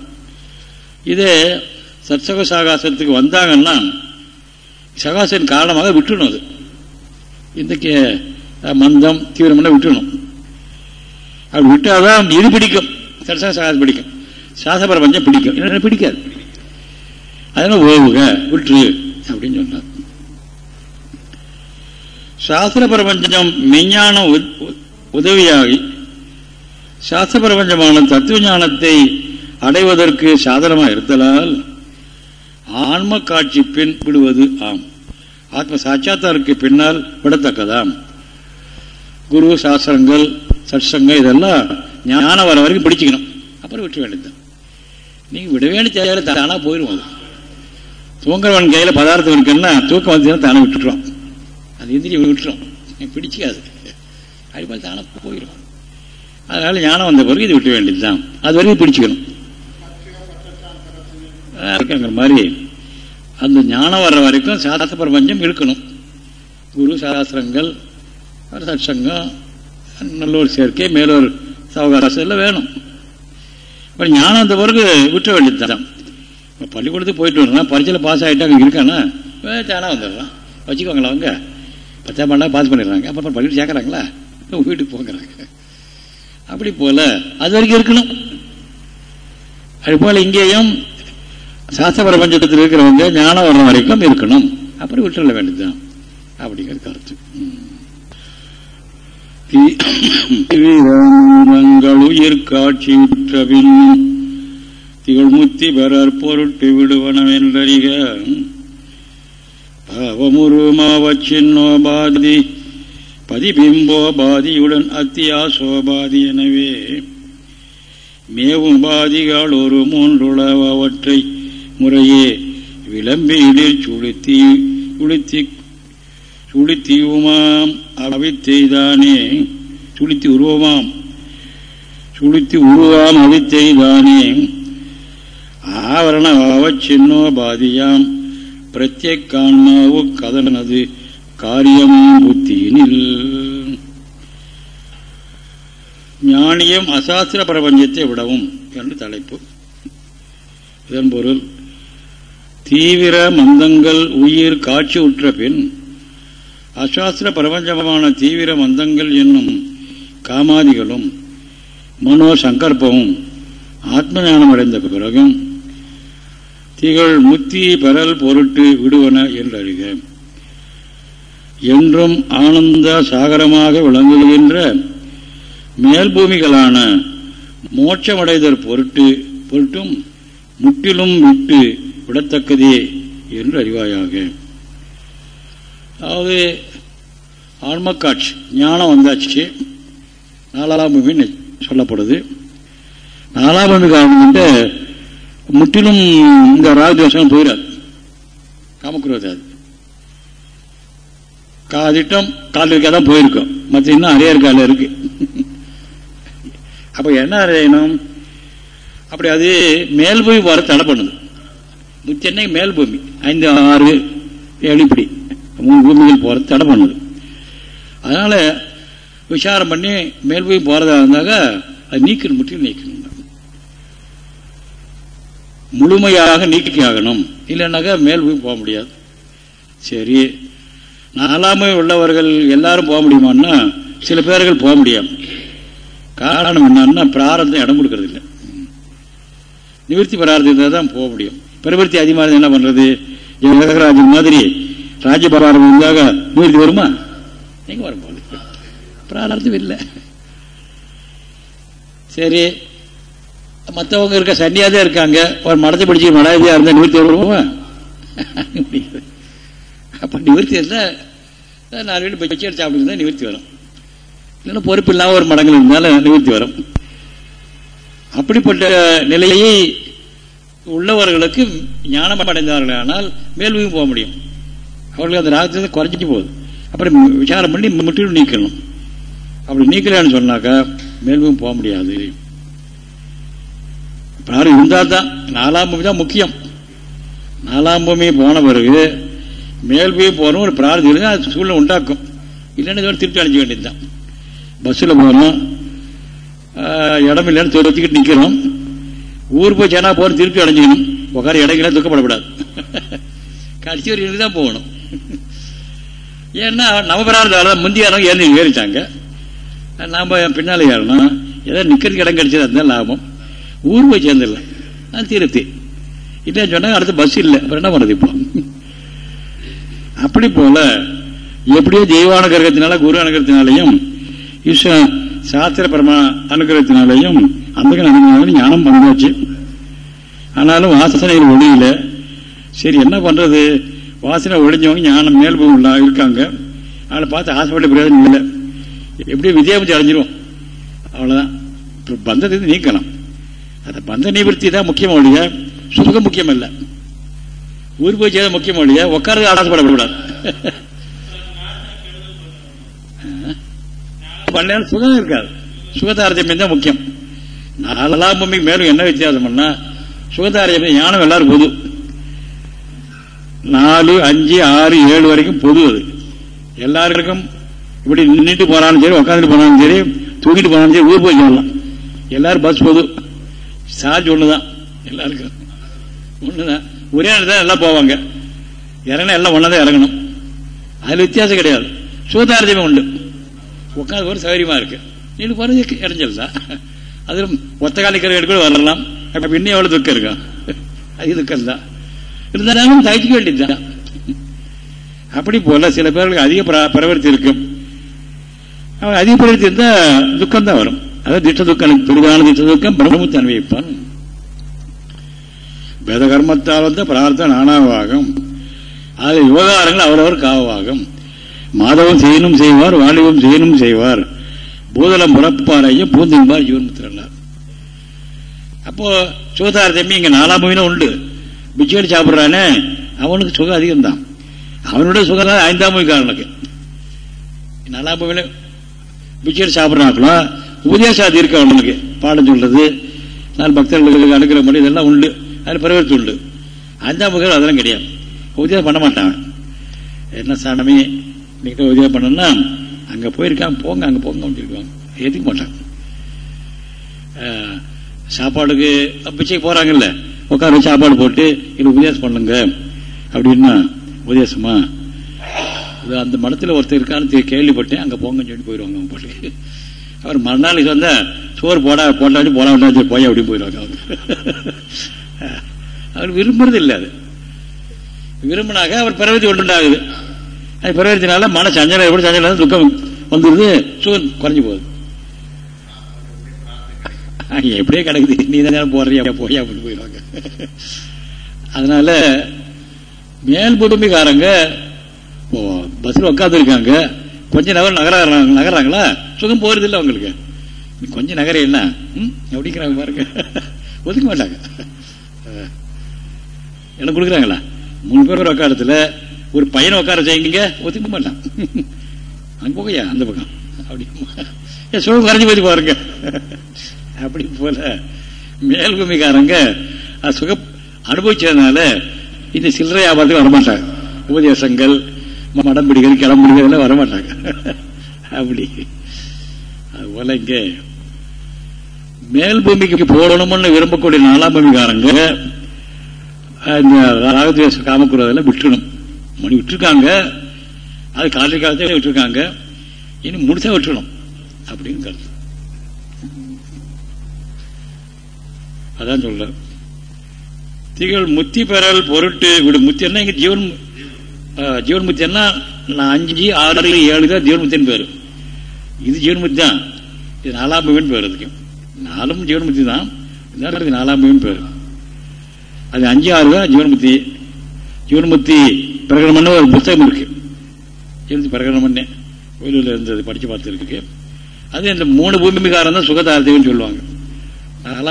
இதே சத்சக சாகாசத்துக்கு வந்தாங்கன்னா சகாசன் காரணமாக விட்டுணும் அது. இன்றைக்கு மந்தம் தீவிரமான விட்டுணும் அப்படி விட்டாதான் இது பிடிக்கும். சத்சக சாகாசம் பிடிக்கும். சாசபரபஞ்சம் பிடிக்கும். என்ன பிடிக்காது. அதனால ஓவுக விட்டு அப்படின்னு சொன்னார். சாஸ்திர பிரபஞ்சம் மெஞ்ஞான உதவியாகி சாஸ்திர பிரபஞ்சமான தத்துவ ஞானத்தை அடைவதற்கு சாதனமாக இருத்தலால் ஆன்ம காட்சி பின் விடுவது ஆம். ஆத்ம சாட்சாத்தாருக்கு பின்னால் விடத்தக்கதாம். குரு சாஸ்திரங்கள் சட்சங்கம் இதெல்லாம் ஞானம் வர வரைக்கும் பிடிச்சிக்கணும். அப்புறம் விட்டு வேண்டியதுதான். நீங்கள் விட வேண்டிய தேவையில தானாக போயிடும் அது. தூங்குறவன் கையில் பதார்த்தம் இருக்குன்னா தூக்கம் வந்து தானே விட்டுட்டுறோம் அது எந்திரி விட்டுரும். பிடிச்சிக்காது. அது மாதிரி தானே போயிடும் அதனால ஞானம் வந்த பிறகு இது விட்டு வேண்டியதுதான். அது வரைக்கும் பிடிச்சிக்கணும். மாதிரி அந்த ஞானம் வர்ற வரைக்கும் சாஸ்திர பிரபஞ்சம் இருக்கணும். குரு சாஸ்திரங்கள் சட்சங்கம் நல்லூர் சேர்க்கை மேலூர் சவகாசம் எல்லாம் வேணும். இப்போ ஞானம் வந்த பிறகு விட்ட வேண்டியது தான். பள்ளிக்கூடத்துக்கு போயிட்டு வரலாம் பரீட்சையில் பாஸ் ஆகிட்டு அங்கே இருக்கானா? தானாக வந்துடுறான் வச்சுக்கோங்களா அவங்க. பத்தாம் பண்ணா பாஸ் பண்ணிடுறாங்க. அப்புறம் பள்ளிக்கூடம் சேர்க்குறாங்களா? வீட்டுக்கு போங்கிறாங்க. அப்படி போல் அது வரைக்கும் இருக்கணும். அது போல் இங்கேயும் சாஸ்திர பிரபஞ்சத்தில் இருக்கிறவங்க ஞானம் வர்ற வரைக்கும் இருக்கணும். அப்புறம் விட்டுள்ள வேண்டியதுதான். அப்படிங்கிற கருத்து. உயிர் காட்சி உற்றபின் திகழ்முத்தி பெறற் பொருட்டு விடுவனவென்றறிக பாவமுருமாவச்சின்னோபாதி பதிபிம்போபாதியுடன் அத்தியாசோபாதி எனவே மேவும் பாதிகள் ஒரு மூன்றுளவற்றை முறையே விளம்பியிலில் சுளுத்தி சுளுத்தி சுளுத்தியுமாம். அவித்தெய்தானே சுளுத்தி உருவமாம். சுளுத்தி உருவாம் அவித்தெய்தானே ஆவரண அவச்சின்னோபாதியாம் பிரத்யேகான்மாவு கதனது காரியம் புத்தியினில். ஞானியம் அசாஸ்திர பிரபஞ்சத்தை விடவும். என்று தலைப்பு. இதன் பொருள் தீவிர மந்தங்கள் உயிர் காட்சி உற்ற பின் அசாஸ்திர பிரபஞ்சமான தீவிர மந்தங்கள் என்னும் காமாதிகளும் மனோ சங்கற்பமும் ஆத்ம ஞானம் அடைந்த பிறகும் திகழ் முத்தி பெறல் பொருட்டு விடுவன என்று அறிக என்றும் ஆனந்த சாகரமாக விளங்குகின்ற மேல்பூமிகளான மோட்சமடைதற் பொருட்டு பொருட்டும் முற்றிலும் விட்டு விடத்தக்கதே என்று அறிவாயாக. அதாவது ஆன்மக்காட்சி ஞானம் வந்தாச்சு. நாலாம் பூமின்னு சொல்லப்படுது. நாலாம் பூமி முற்றிலும் இந்த ராகதோஷம் போயிடாது காமக்குரோது காதிட்டம் கால் இருக்கா தான் போயிருக்கோம். மற்ற இன்னும் அரையர் கால இருக்கு. அப்போ என்ன அறையணும் அப்படி அது மேல் போய் வர தடை பண்ணுது. முச்சென்னை மேல் பூமி ஐந்து ஆறு ஏழு இப்படி மூணு பூமிகள் போற தடை பண்ணுது. அதனால விசாரம் பண்ணி மேல் பூமி போறதா இருந்தாக்க அது நீக்கணும் முற்றிலும் நீக்கணும் முழுமையாக நீக்கி ஆகணும். இல்லைன்னாக்கா மேல் பூமி போக முடியாது. சரி நாலாமை உள்ளவர்கள் எல்லாரும் போக முடியுமான்னா சில பேர்கள் போக முடியாது. காரணம் என்னன்னா பிராரந்தம் இடம் கொடுக்கறது இல்லை நிவர்த்தி பிரார்த்தம் தான் போக முடியும். பிரவர்த்தி அதிகமாக என்ன பண்றது? ஜெகராஜன் மாதிரி ராஜ்ய பராரம் இருந்தாக நிவர்த்தி வருமா? எங்க வரும்போது? போகுது இல்லை. சரி. மற்றவங்க இருக்க சன்னியாதே இருக்காங்க. ஒரு மடத்தை பிடிச்சி மடாதியா இருந்தா நிவர்த்தி வருவோமா அப்ப நிவர்த்தி இருந்தால் நாலு வீடு பச்சை எடுத்து சாப்பிட்டு நிவர்த்தி வரும். இல்லைன்னா பொறுப்பு இல்லாமல் ஒரு மடங்கள் இருந்தாலும் நிவர்த்தி வரும். அப்படிப்பட்ட நிலையை உள்ளவர்களுக்கு ஞானம் அடைந்தார்கள் ஆனால் மேல்மையும் போக முடியும். அவர்களுக்கு அந்த ராகத்தை குறைஞ்சிட்டு போகுது. அப்புறம் விசாரம் பண்ணி முற்றிலும் நீக்கணும். அப்படி நீக்கலான்னு சொன்னாக்கா மேல்வையும் போக முடியாது. யாரும் இருந்தால் தான் நாலாம் பூமி தான் முக்கியம். நாலாம் பூமி போன பிறகு மேல் போய் போகிறோம் ஒரு பிரார்த்தம் இருந்தால் அது சூழ்நிலை உண்டாக்கும். இல்லைன்னு இதோட திருப்பி அழிஞ்ச வேண்டியது தான். பஸ்ஸில் போகிறோம் இடம் இல்லைன்னு வச்சுக்கிட்டு நிற்கிறோம். ஊர் போய் சேனா போகிற திருப்பி அடைஞ்சிக்கணும். உட்கார இடங்கள துக்கப்படக்கூடாது. கடைசி ஒரு இடத்துக்கு தான் போகணும். ஏன்னா நவபிரார்த்தால முந்தியாரம் ஏறி ஏறிட்டாங்க நாம் பின்னால் ஏறணும். ஏதாவது நிற்கிறதுக்கு இடம் கிடைச்சது அதுதான் லாபம். ஊர் போய் சேர்ந்துடல அது திருப்தி. இல்லைன்னு சொன்னாங்க அடுத்து பஸ் இல்லை. அப்புறம் என்ன பண்ணுறது இப்போ? அப்படி போல எப்படியோ தெய்வான கிரகத்தினால குரு அனுகிரகத்தினாலையும் ஈஸ்வர சாஸ்திர பரம அனுகிரகத்தினாலையும் அந்த அனுகிரகத்தினாலும் ஞானம் வந்தாச்சு ஆனாலும் வாசனைகள் ஒளியில சரி என்ன பண்றது? வாசனை ஒழிஞ்சவங்க ஞானம் மேல் இருக்காங்க. அவளை பார்த்து ஆசைப்பட்டு பிரயோஜனம் இல்லை. எப்படியும் விஜயபுத்தி அடைஞ்சிரும் அவ்வளவுதான். பந்தத்தை நீக்கலாம் அந்த பந்த நிவர்த்தி தான் முக்கியம் ஒழிய சுகம் முக்கியம் இல்லை. ஊர் போய் செய்த முக்கியம் ஒழிய உட்கார்ந்து ஆசைப்படக்கூடாது. பண்ணாலும் சுகம் இருக்காது. சுகதாரத்தியம் தான் முக்கியம். நாலாம் பூமிக்கு மேலும் என்ன வித்தியாசம்னா சுகதாரத்தியம் ஞானம் எல்லாரும் பொது. நாலு அஞ்சு ஆறு ஏழு வரைக்கும் பொது அது. எல்லாருக்கும் இப்படி நின்றுட்டு போனாலும் சரி உட்காந்துட்டு போனாலும் சரி தூக்கிட்டு போனாலும் சரி ஊர் போய் சொல்லலாம். எல்லாரும் பஸ் பொது. சார்ஜ் ஒண்ணுதான். எல்லாருக்கும். ஒண்ணுதான். ஒரே இடத்துல எல்லாம் போவாங்க. இறங்கினா எல்லாம் ஒன்னதான் இறங்கணும். அதுல வித்தியாசம் கிடையாது. சுகதாரத்தியமே உண்டு. உட்காந்து போகிற சௌகரியமா இருக்கு. நீங்க போறது இறஞ்சல் தான் அதுல ஒத்த கூட வரலாம். அப்ப இன்னும் எவ்வளவு துக்கம் இருக்கா? அது துக்கம் தான் இருந்தாலும் தகிக்க வேண்டியதுதான். அப்படி போல சில பேர்களுக்கு அதிக பிரவர்த்தி இருக்கும். அவன் அதிக பிரவர்த்தி இருந்தால் துக்கம் தான் வரும். அதாவது திட்ட துக்கம் பெரிதான திட்ட துக்கம் பிரம்மத்தை அனுபவிப்பான் வேத கர்மத்தால் வந்து பிரார்த்தம் நானாவாகும். அது விவகாரங்கள் அவரவர் காவாகும் மாதவம் செய்யணும் செய்வார் வாலிபம் செய்யணும் செய்வார். பூதலம் புறப்பாரையும் பூந்தின்பார் ஜீவன்முத்திரனார் அப்போ சுகதாரத்தம்பி இங்க நாலாம் மூவினா உண்டு. பிச்சையோடு சாப்பிட்றானே அவனுக்கு சுகம் அதிகம்தான். அவனோட அவனுடைய சுகம் தான் ஐந்தாம் மூவி காரனுக்கு நாலாம் மூவில பிச்சையோடு சாப்பிட்றாங்களோ? உபதேசாதி இருக்கு அவனுக்கு? பாடம் சொல்றது நான் பக்தர்களுக்கு அனுக்கிற மாதிரி இதெல்லாம் உண்டு. அதில் பரிவர்த்தி உண்டு. ஐந்தாம் மூவி அதெல்லாம் கிடையாது. உபதேசம் பண்ண மாட்டான். என்ன சாணமே நீங்க உதவி பண்ணணும்னா அங்க போயிருக்காங்க போங்க அங்க போங்க சொல்லிடுவாங்க எதுக்க மாட்டாங்க சாப்பாடுக்கு பிச்சைக்கு போறாங்கல்ல உட்கார சாப்பாடு போட்டு இது உபதேசம் பண்ணுங்க. அப்படின்னா உபதேசமா? அந்த மடத்தில் ஒருத்தர் இருக்கான்னு கேள்விப்பட்டேன் அங்க போங்கன்னு சொல்லி போயிடுவாங்க அவங்க போட்டு. அவர் மறுநாளைக்கு வந்தா சோறு போடா போட்டாச்சு போட வேண்டாம் போய் அப்படி போயிடுவாங்க அவங்க. அவர் விரும்புறது இல்லை அது. விரும்பினாக்க அவர் பிறவதி ஒன்றுண்டாகுது பிறவத்தினால மன சஞ்சலம் எப்படி சஞ்சலம் துக்கம் வந்துடுது சுகம் குறைஞ்சு போகுது. எப்படியே கிடக்குது. நீ தான் போடுறியா? போய் அப்படின்னு போயிடுவாங்க. அதனால மேல் குடும்பிக்காரங்க பஸ்ஸில் உட்காந்து இருக்காங்க கொஞ்ச நகர் நகராங்க நகராங்களா சுகம் போகிறது இல்லை அவங்களுக்கு கொஞ்சம் நகர என்ன? அப்படிங்கிறாங்க பாருங்க. ஒதுக்க மாட்டாங்க. எனக்கு கொடுக்குறாங்களா? மூணு பேர் உட்காரத்துல ஒரு பையனை உட்கார செய்யுங்க ஒத்துக்க மாட்டான். அங்கே போகையா அந்த பக்கம். அப்படி சுகம் கரைஞ்சி போய் பாருங்க. அப்படி போல மேல்பூமிக்காரங்க சுகம் அனுபவிச்சதுனால இந்த சில்லறை வியாபாரத்துக்கு வரமாட்டாங்க. உபதேசங்கள் மடம் பிடிக்கிறது கிளம்பிடிக்கிறது எல்லாம் வரமாட்டாங்க. அப்படி. அதுபோல இங்க மேல் பூமிக்கு போடணும்னு விரும்பக்கூடிய நாலாம் பூமிக்காரங்க இந்த ராகத்வேஷ காமக்குறதெல்லாம் விட்டுணும். மணி விட்டுருக்காங்க. அது காலை காலத்தில் விட்டுருக்காங்க. இன்னும் முடிச்சா விட்டுணும் அப்படின்னு கருத்து அதான் சொல்ல திகழ் முத்தி பெறல் பொருட்டு விடு. முத்தி என்ன? இங்க ஜீவன் ஜீவன் முத்தி என்ன? அஞ்சு ஆறு ஏழு தான் ஜீவன் முத்தின்னு பேரு. இது ஜீவன் முத்தி தான். இது நாலாம் பூமின்னு பேர் அதுக்கு. நாலும் ஜீவன் முத்தி தான். நாலாம் பூமின்னு பேர். அது அஞ்சு ஆறு தான் ஜீவன்முத்தி ஜீவன்முத்தி பிரகடனம் பண்ண ஒரு புத்தகம் இருக்கு. எழுதி பிரகடனம் பண்ணேன் கோயிலில் இருந்தது படிச்சு பார்த்துருக்கு அது இந்த மூணு பூமிகாரம் தான் சுகதாரத்தையும் சொல்லுவாங்க.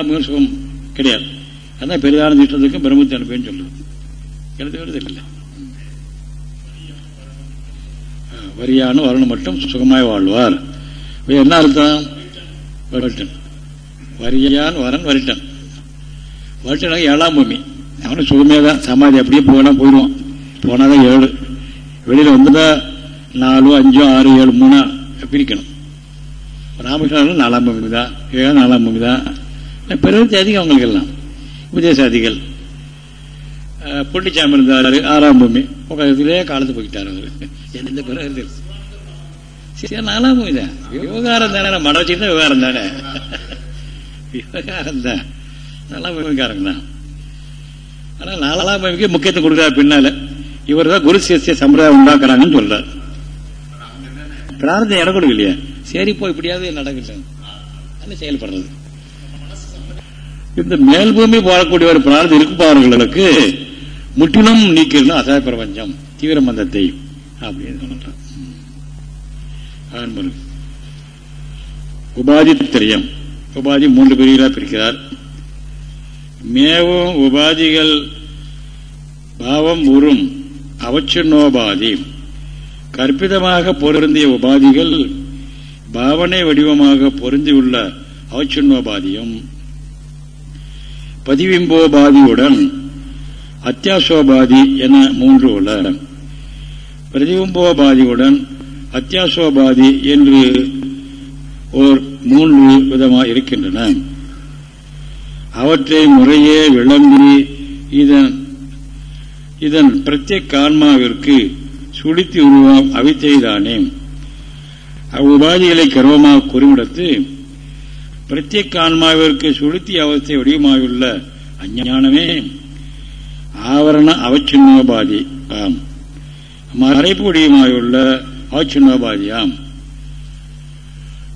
மிக சுகம் கிடையாது. அதான் பெரிதான திட்டத்துக்கும் பிரம்மத்தை அனுப்பேன்னு சொல்லுவோம் எழுதி வருது இல்லை. வரியான வரணும் மட்டும் சுகமாய் வாழ்வார். என்ன அர்த்தம்? வரட்டன். வரியான் வரன் வரட்டன். வரட்டன் ஏழாம் பூமி. அவனுக்கு சுகமே தான். சமாதி அப்படியே போனால் போயிடுவான். போனாதான் ஏழு. வெளியில் வந்துட்டா நாலு அஞ்சோ ஆறு ஏழு மூணா பிரிக்கணும். ராமகிருஷ்ணன் நாலாம் பூமி தான். ஏழு நாலாம் பூமி தான். பிறகு அதிகம் அவங்களுக்கு எல்லாம். உபதேசாதிகள் பொட்டிச்சாமி இருந்தார் ஆறாம் பூமி உலகத்திலே காலத்து போய்கிட்டார் அவரு. எந்த பிறகு? சரி நாலாம் பூமி தான். விவகாரம் தானே மட வச்சுட்டு விவகாரம் தானே. விவகாரம் தான். நாலாம் பூமிக்காரங்க தான். ஆனால் நாலாம் பூமிக்கு முக்கியத்துவம் கொடுக்குறாரு பின்னால. இவர் தான் குரு சிஷ்ய சம்பிரதாயம் உண்டாக்குறாங்கன்னு சொல்றாரு. பிரார்த்தனை இடம் கொடுக்கலையா சரி போய் இப்படியாவது நடக்கட்டும். செயல்படுறது. இந்த மேல் பூமி வாழக்கூடிய ஒரு பிரார்த்தம் இருப்பார்களுக்கு முற்றிலும் நீக்கிடணும் அசாய பிரபஞ்சம் தீவிர மந்தத்தை அப்படின்னு சொல்றான் உபாதி திரியம் உபாதி மூன்று பிரிவுகளாக பிரிக்கிறார். மேவும் உபாதிகள் பாவம் உறும். அவச்சுண்ணோபாதி கற்பிதமாக பொருந்திய உபாதிகள் பாவனை வடிவமாக பொருந்தியுள்ள அவச்சுண்ணோபாதியும் பதிவிம்போபாதியுடன் அத்தியாசோபாதி என மூன்று உள்ள பிரதிபிம்போபாதியுடன் அத்தியாசோபாதி என்று ஓர் மூன்று விதமாக இருக்கின்றன. அவற்றை முறையே விளங்கி இதன் இதன் பிரத்யேக ஆன்மாவிற்கு சுழித்து உருவம் அவித்தைதானே அவ்வுபாதிகளை கர்வமாக குறிவிடத்து பிரத்யேக ஆன்மாவிற்கு சுளுத்தி அவஸ்தை வடிவமாயுள்ள அஞ்ஞானமே ஆவரண அவச்சின்னோபாதி ஆம். மறைப்பு வடிவமாயுள்ள அவச்சின்னோபாதியாம்.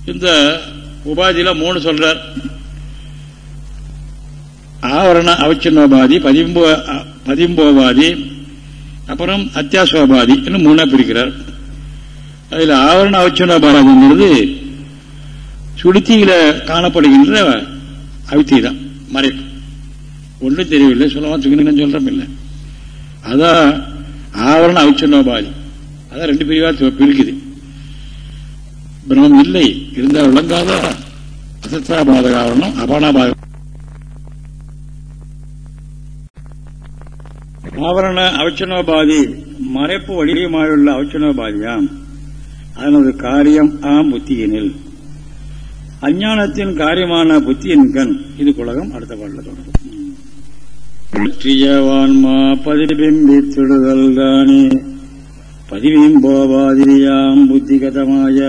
இந்த உபாதியில மூணு சொல்றார். ஆவரண அவச்சின்னோபாதி பதிம்பு பதிம்போபாதி அப்புறம் அத்தியாசோபாதி இன்னும் மூணா பிரிக்கிறார். அதில் ஆவரண அவச்சின்னோபாதிங்கிறது சுளுத்தியில காணப்படுகின்ற அவித்தி தான் மறைப்பு. ஒன்றும் தெரியவில்லை சொல்லவா சுகினு சொல்றோம் இல்லை. அதான் ஆவரண அவிச்சனோபாதி அதான் ரெண்டு பிரிவாக பிரிக்குது. பிரம்மம் இல்லை இருந்தால் விளங்காத? அசத்தாபாத ஆவரணம் அபானாபாத ஆவரண அவச்சனோபாதி மறைப்பு வடிவமாயுள்ள அவச்சனோபாதியாம் அதனது காரியம் ஆம் புத்தியினில். அஞ்ஞானத்தின் காரியமான புத்தியின் கண். இது குலகம் அடுத்த பாடல தொடரும் பற்றியவான்மா பதிபிம்பித்திடுதல் தானே. பதிவிம்போவாதிரியாம் புத்திகதமாய.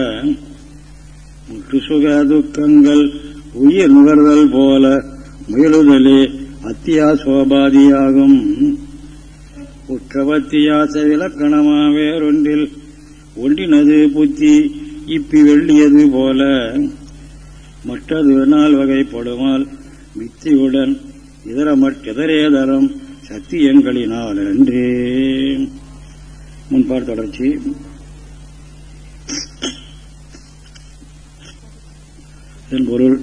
முற்று சுக துக்கங்கள் உயிர் நுகர்தல் போல முயலுதலே அத்தியாசோபாதியாகும் குற்றவத்தியாச விலக்கணமா வேறொன்றில் ஒன்றினது புத்தி இப்பி வெள்ளியது போல. மற்றது நாள் வகைப்படுமால் மித்தியுடன் சக்தி சத்தியங்களினால் அன்றே. முன்பார் தொடர்ச்சி. இதன் பொருள்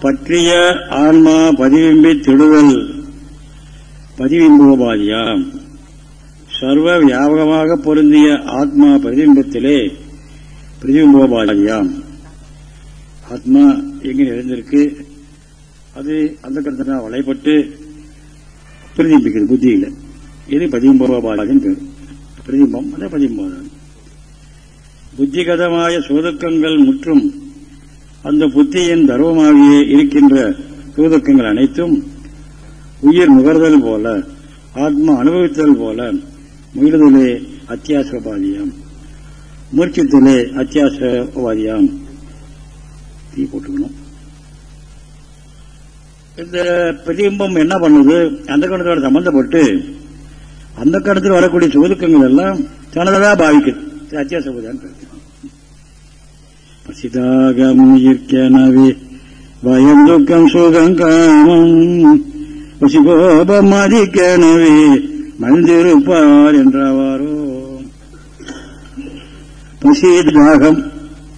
பற்றிய ஆன்மா பதிவிம்பி திடுதல் சர்வ வியாபகமாக பொருந்திய ஆத்மா பிரதிபிம்பத்திலே பிரதிபிம்போபாதியாம் ஆத்மா எங்கே நிறைந்திருக்கு? அது அந்த கருத்தனா வளைப்பட்டு பிரதிபிக்கிறது புத்தியில். இது பதிம்போபாதின் பேர். பிரதிபம் அதே பதிபிம்பாதான் புத்திகதமாய சோதக்கங்கள் முற்றும் அந்த புத்தியின் தர்வமாகியே இருக்கின்ற சோதக்கங்கள் அனைத்தும் உயிர் நுகர்தல் போல ஆத்மா அனுபவித்தல் போல முயலுதலே அத்தியாசோபாதியாம் மூர்ச்சத்திலே அத்தியாசோபாதியாம் தீ போட்டுக்கணும். இந்த பிரதிபிம்பம் என்ன பண்ணுது? அந்த கணத்தோட சம்பந்தப்பட்டு அந்த கணத்தில் வரக்கூடிய சுதுக்கங்கள் எல்லாம் தனதா பாவிக்குது அத்தியாசபோதான் பசிதாக உயிர்க்கெனவே பயம் துக்கம் சுகம் காமம் பசிகோபம் அதிக்கெனவே மந்திருப்பார் என்றவாரோ. பசி தாகம்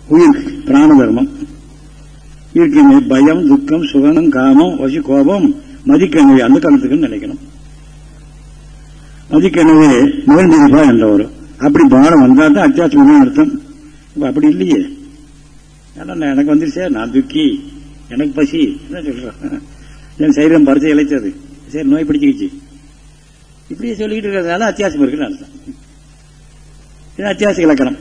உயிர் பிராண தர்மம் இருக்கமே பயம் துக்கம் சுகனம் காமம் வசி கோபம் மதிக்கணவே அந்த காலத்துக்கு நினைக்கணும். மதிக்கணவே மகிழ்ந்திருப்பா என்ற அப்படி பானம் வந்தா தான் அத்தியாசம் அர்த்தம் அப்படி இல்லையே. ஏன்னா எனக்கு வந்துருச்சே நான் துக்கி எனக்கு பசி என்ன சொல்றேன் என் சரீரம் பறிச்சு இழைச்சது சரி நோய் பிடிச்சிக்கிச்சு. இப்படியே சொல்லிட்டு இருக்கிறதுனால அத்தியாசம் இருக்குன்னு அர்த்தம் இது அத்தியாச இலக்கணம்.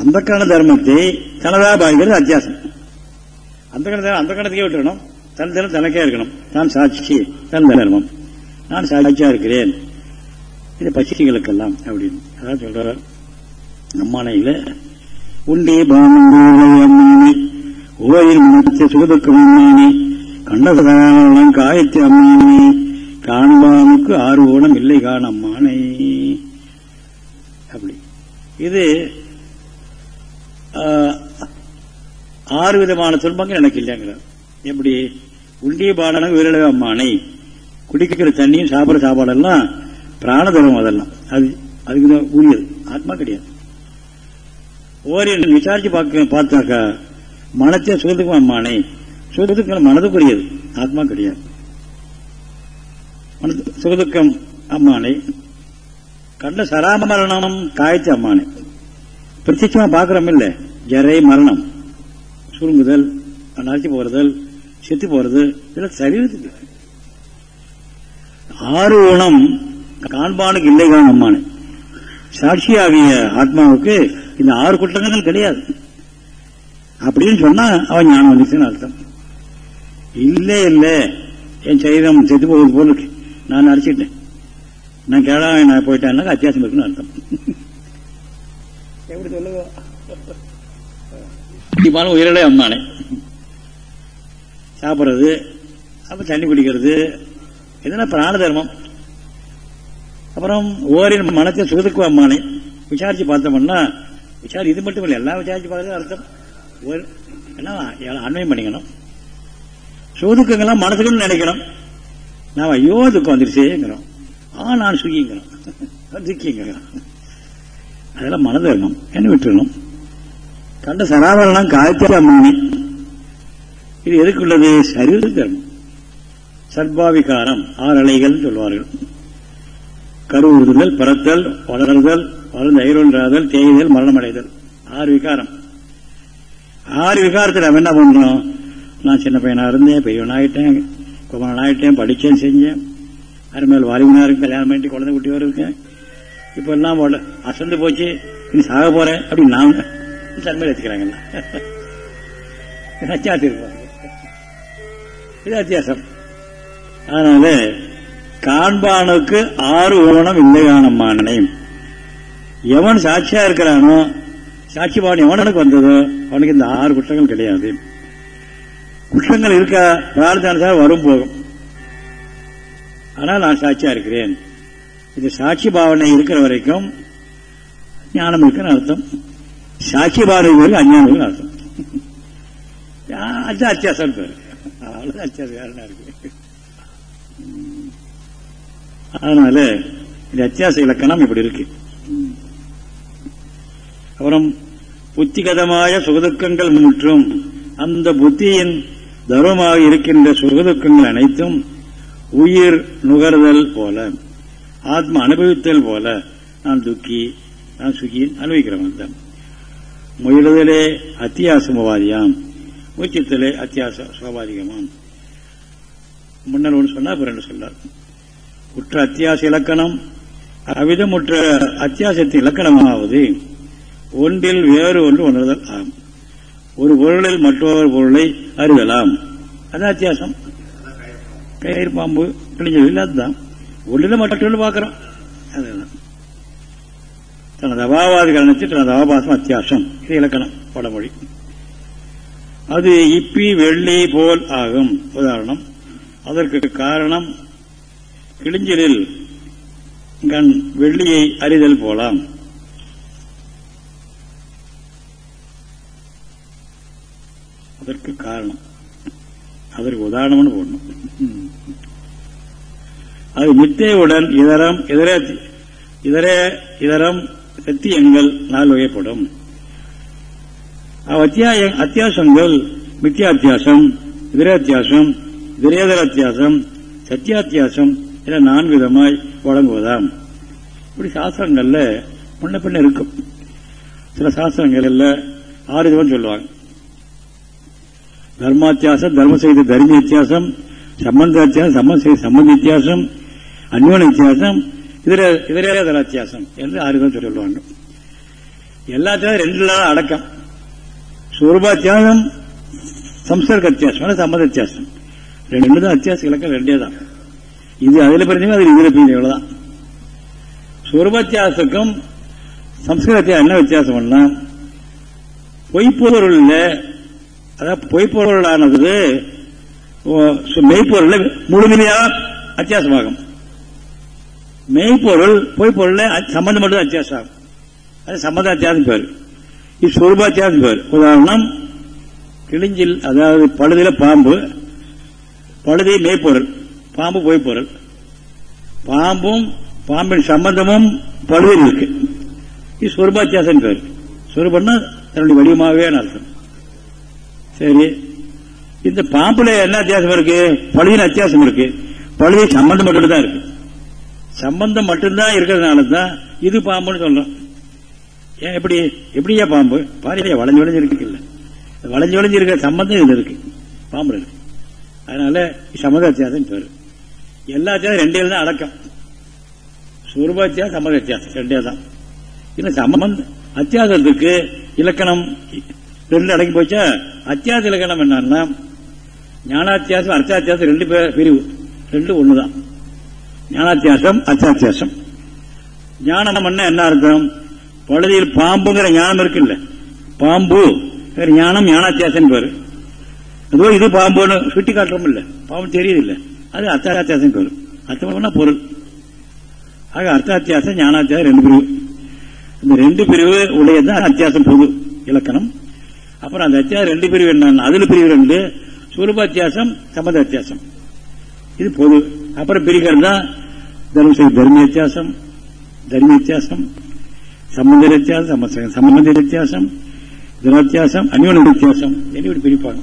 அந்த கண தர்மத்தை தனதா பாதிக்கிறது அத்தியாசம். அந்த கண அந்த கணத்துக்கே விட்டுறணும். தன் தரம் தனக்கே இருக்கணும். நான் சாட்சி தன் தர்மம். நான் சாட்சியா இருக்கிறேன். இது பட்சிகளுக்கெல்லாம் அப்படின்னு. அதான் சொல்ற அம்மானையில உண்டே பாமி ஓயில் மனத்தை சுகதுக்கம் உண்மையினே கண்டசதானம் காயத்தி அம்மானை காண்பானுக்கு ஆறு இல்லை காண அம்மானை அப்படி. இது ஆறு விதமான துன்பங்கள் எனக்கு இல்லைங்கிறார். எப்படி? உண்டிய பாடன உயிரிழவ அம்மானை. குடிக்கிற தண்ணியும் சாப்பிட்ற சாப்பாடெல்லாம் பிராணதர்மம் அதெல்லாம். அது அதுக்கு தான் உரியது. ஆத்மா கிடையாது. ஓரின் விசாரிச்சு பார்க்க பார்த்தாக்கா மனத்தை சுகத்துக்கும் அம்மானை. சுகதுக்கம் மனதுக்குரியது. ஆத்மா கிடையாது. சுகதுக்கம் அம்மானை. கண்ட சராமரணம் காய்ச்சி அம்மானை. பிரத்யட்சமா பாக்குறோம் இல்ல. ஜரை மரணம். சுருங்குதல் நரைச்சி போறதல் செத்து போறது இதெல்லாம் சரீரத்துக்கு. ஆறு குணம் காண்பானுக்கு இல்லை அம்மானு. சாட்சியாகிய ஆத்மாவுக்கு இந்த ஆறு குற்றங்கள் கிடையாது. அப்படின்னு சொன்னா அவன் ஞானம் வந்துச்சுன்னு அர்த்தம். இல்லே இல்ல. என் சரீரம் செத்து போகுது போல நான் நடிச்சிட்டேன். நான் கேடா நான் போயிட்டேன்னா அத்தியாசம் இருக்குன்னு அர்த்தம். எப்படி சொல்லுவோம் உயிரிழை அம்மானே சாப்பிட்றது அப்ப தண்ணி குடிக்கிறது இதெல்லாம் பிராண தர்மம். அப்புறம் ஓரின் மனத்தை சுகதுக்கு அம்மானே. விசாரிச்சு பார்த்தோம்னா விசாரி இது மட்டும் இல்லை எல்லாம் விசாரிச்சு பார்க்கறது அர்த்தம். என்ன அண்மையம் பண்ணிக்கணும். சுகதுக்கங்கள்லாம் மனசுக்குன்னு நினைக்கணும் நான் ஐயோ வந்துருச்சேங்கிறோம் ஆ நான் சுகிங்கிறோம். துக்கிங்கிறோம். அதெல்லாம் மன என்ன விட்டுருணும் கண்ட சராவரெல்லாம் காய்ச்சல் அம்மானி இது எதுக்குள்ளது? சரீரத்துக்கு தர்மம். சர்பாவிகாரம் ஆறு அலைகள் சொல்வார்கள். கருவுறுதல் பிறத்தல் வளர்தல் வளர்ந்து ஐரோன்றாதல் தேய்தல் மரணமடைதல். ஆறு விகாரம். ஆறு விகாரத்தில் நம்ம என்ன பண்றோம் நான் சின்ன பையனா இருந்தேன் பெரியவனாகிட்டேன் குமரன் ஆயிட்டேன் படிச்சேன் செஞ்சேன். அருமையில் வாலிபனாக இருக்கு கல்யாணம் பண்ணி குழந்தை குட்டி இருக்கேன் இப்ப எல்லாம் அசந்து போச்சு. நீ சாக போறேன் அப்படின்னு நான் தன்மையில் வச்சுக்கிறாங்கல்ல அத்தியாசம் இது அத்தியாசம். அதனால காண்பானுக்கு ஆறு ஊனம் இல்லையானம்மானே எவன் சாட்சியா இருக்கிறானோ சாட்சி பாவன் எவனுக்கு வந்ததோ அவனுக்கு இந்த ஆறு குற்றங்கள் கிடையாது. குற்றங்கள் இருக்கா? பிரார்த்தனை வரும் போகும். ஆனால் நான் சாட்சியா இருக்கிறேன். இது சாட்சி பாவனை இருக்கிற வரைக்கும் ஞானம் இருக்குன்னு அர்த்தம். சாட்சி பாவனை வரைக்கும் அஞ்ஞானம் அர்த்தம். அது அத்தியாசம் பேர்? அவ்வளவு அத்தியாசம் வேற இருக்கு. அதனால இந்த அத்தியாச இலக்கணம் இப்படி இருக்கு. அப்புறம் புத்திகதமாய சுகதுக்கங்கள் முற்றும் அந்த புத்தியின் தர்மமாக இருக்கின்ற சுகதுக்கங்கள் அனைத்தும் உயிர் நுகர்தல் போல ஆத்மா அனுபவித்தல் போல நான் துக்கி நான் சுகி அனுபவிக்கிறவன் தான். முயலுதலே அத்தியாசமவாதியாம். மூச்சத்திலே அத்தியாச சுவாபாதிகமாம். முன்னர் ஒன்று சொன்னா அப்புறம் சொன்னார். உற்ற அத்தியாச இலக்கணம் அவ்விதமுற்ற அத்தியாசத்தின் இலக்கணமாவது ஒன்றில் வேறு ஒன்று உணர்தல் ஆகும் ஒரு பொருளில் மற்றொரு பொருளை அறிதலாம் அதான் அத்தியாசம். கயிறு பாம்பு கிழிஞ்சது இல்லாததான் ஒன்றில் மற்றொன்று பார்க்குறோம் அதுதான். தனது அபாவாதி கரணத்தில் தனது அபாபாசம் அத்தியாசம். இது இலக்கணம் படமொழி. அது இப்பி வெள்ளி போல் ஆகும். உதாரணம் அதற்கு காரணம் கிழிஞ்சலில் கண் வெள்ளியை அறிதல் போலாம். அதற்கு காரணம். அதற்கு உதாரணம்னு போடணும். அது மித்தேவுடன் இதரம் இதர இதர இதரம் சத்தியங்கள் நாள் வகைப்படும். அத்தியாய அத்தியாசங்கள் மித்தியாத்தியாசம் இதரத்தியாசம் இதரேதர அத்தியாசம் சத்தியாத்தியாசம் என நான்கு விதமாய் வழங்குவதாம். இப்படி சாஸ்திரங்கள்ல முன்ன பின்ன இருக்கும். சில சாஸ்திரங்கள்ல ஆறு விதம் சொல்லுவாங்க. தர்மாத்தியாசம் தர்ம செய்த தர்ம வித்தியாசம் சம்பந்தாத்தியாசம் சம்பந்த செய்த சம்பந்த வித்தியாசம் அந்யோன வித்தியாசம் இதர இதர வித்தியாசம் என்று ஆறுகள் சொல்லுவாங்க. எல்லாத்தையும் ரெண்டுல அடக்கம். சுரூபாத்தியாசம் சம்சர்க வித்தியாசம் சம்மத வித்தியாசம் ரெண்டு தான் வித்தியாசம் இலக்கம் ரெண்டே தான். இது அதில் பிரிஞ்சு அது இதில் பிரிஞ்சு இவ்வளோதான் சுரூபாத்தியாசத்துக்கும் சம்ஸ்கிருதத்தில் என்ன வித்தியாசம்னா பொய்ப்பொருள் அதாவது பொய்ப்பொருளானது மெய்ப்பொருள் முழுமையா அத்தியாசமாகும். மெய்ப்பொருள் பொய்ப்பொருள் சம்பந்தம் மட்டும் அத்தியாசம் ஆகும் அது சம்பந்த அத்தியாசம் பேர். இது சொருபாத்தியாசம் பேர். உதாரணம் கிழிஞ்சில் அதாவது பழுதில பாம்பு பழுதி மெய்ப்பொருள் பாம்பு பொய்ப்பொருள். பாம்பும் பாம்பின் சம்பந்தமும் பழுதில் இருக்கு. இது சொருபாத்தியாசம் பேர். சொருபன்னா தன்னுடைய வடிவமாகவே அர்த்தம். சரி. இந்த பாம்புல என்ன அத்தியாசம் இருக்கு? பழுதின் அத்தியாசம் இருக்கு. பழுதி சம்பந்தம் மட்டும்தான் இருக்கு. சம்பந்தம் மட்டும்தான் இருக்கிறதுனால தான் இது பாம்புன்னு சொல்றோம். ஏன் எப்படி எப்படியா பாம்பு? பாருங்க வளைஞ்சு வளைஞ்சு இருக்குல்ல வளைஞ்சு வளைஞ்சு இருக்கிற சம்பந்தம் இது இருக்கு. பாம்புல இருக்கு. அதனால சம்மத வித்தியாசம் பேரு. எல்லா வித்தியாசம் ரெண்டே தான் அடக்கம். சுரூபாத்தியாசம் சம்மத வித்தியாசம் ரெண்டே தான். இன்னும் சம்பந்தம் அத்தியாசத்துக்கு இலக்கணம் ரெண்டு அடங்கி போச்சா? அத்தியாச இலக்கணம் என்னன்னா ஞானாத்தியாசம் அர்த்தாத்தியாசம் ரெண்டு பிரிவு. ரெண்டு ஒண்ணுதான். ஞானாத்தியாசம் அர்த்தாத்தியாசம். ஞானம் என்ன அர்த்தம்? பழுதியில் பாம்புங்கிற ஞானம் இருக்குல்ல. பாம்பு ஞானம் ஞானாத்தியாசம் பேரு. அதோ இது பாம்புன்னு சுட்டி காட்டுறோம் இல்ல பாம்பு தெரியுதுல்ல. அது அர்த்தாத்தியாசம் பேரு. அர்த்தம்னா பொருள். ஆக அர்த்தாத்தியாசம் ஞானாத்தியாசம் ரெண்டு பிரிவு. இந்த ரெண்டு பிரிவு உடையதான் அத்தியாசம் பொது இலக்கணம். அப்புறம் அந்த அத்தியாசம் ரெண்டு பிரிவு என்ன? அதுல பிரிவு ரெண்டு. சுரூபாத்தியாசம் சம்பந்த வித்தியாசம் இது பொது. அப்புறம் பிரிக்கிறது தான் தர்ம தர்ம வித்தியாசம் தர்ம வித்தியாசம் சம்பந்த வித்தியாசம் சம்பந்த வித்தியாசம் தினவித்தியாசம் அந்யோன வித்தியாசம் என்று இப்படி பிரிப்பாங்க.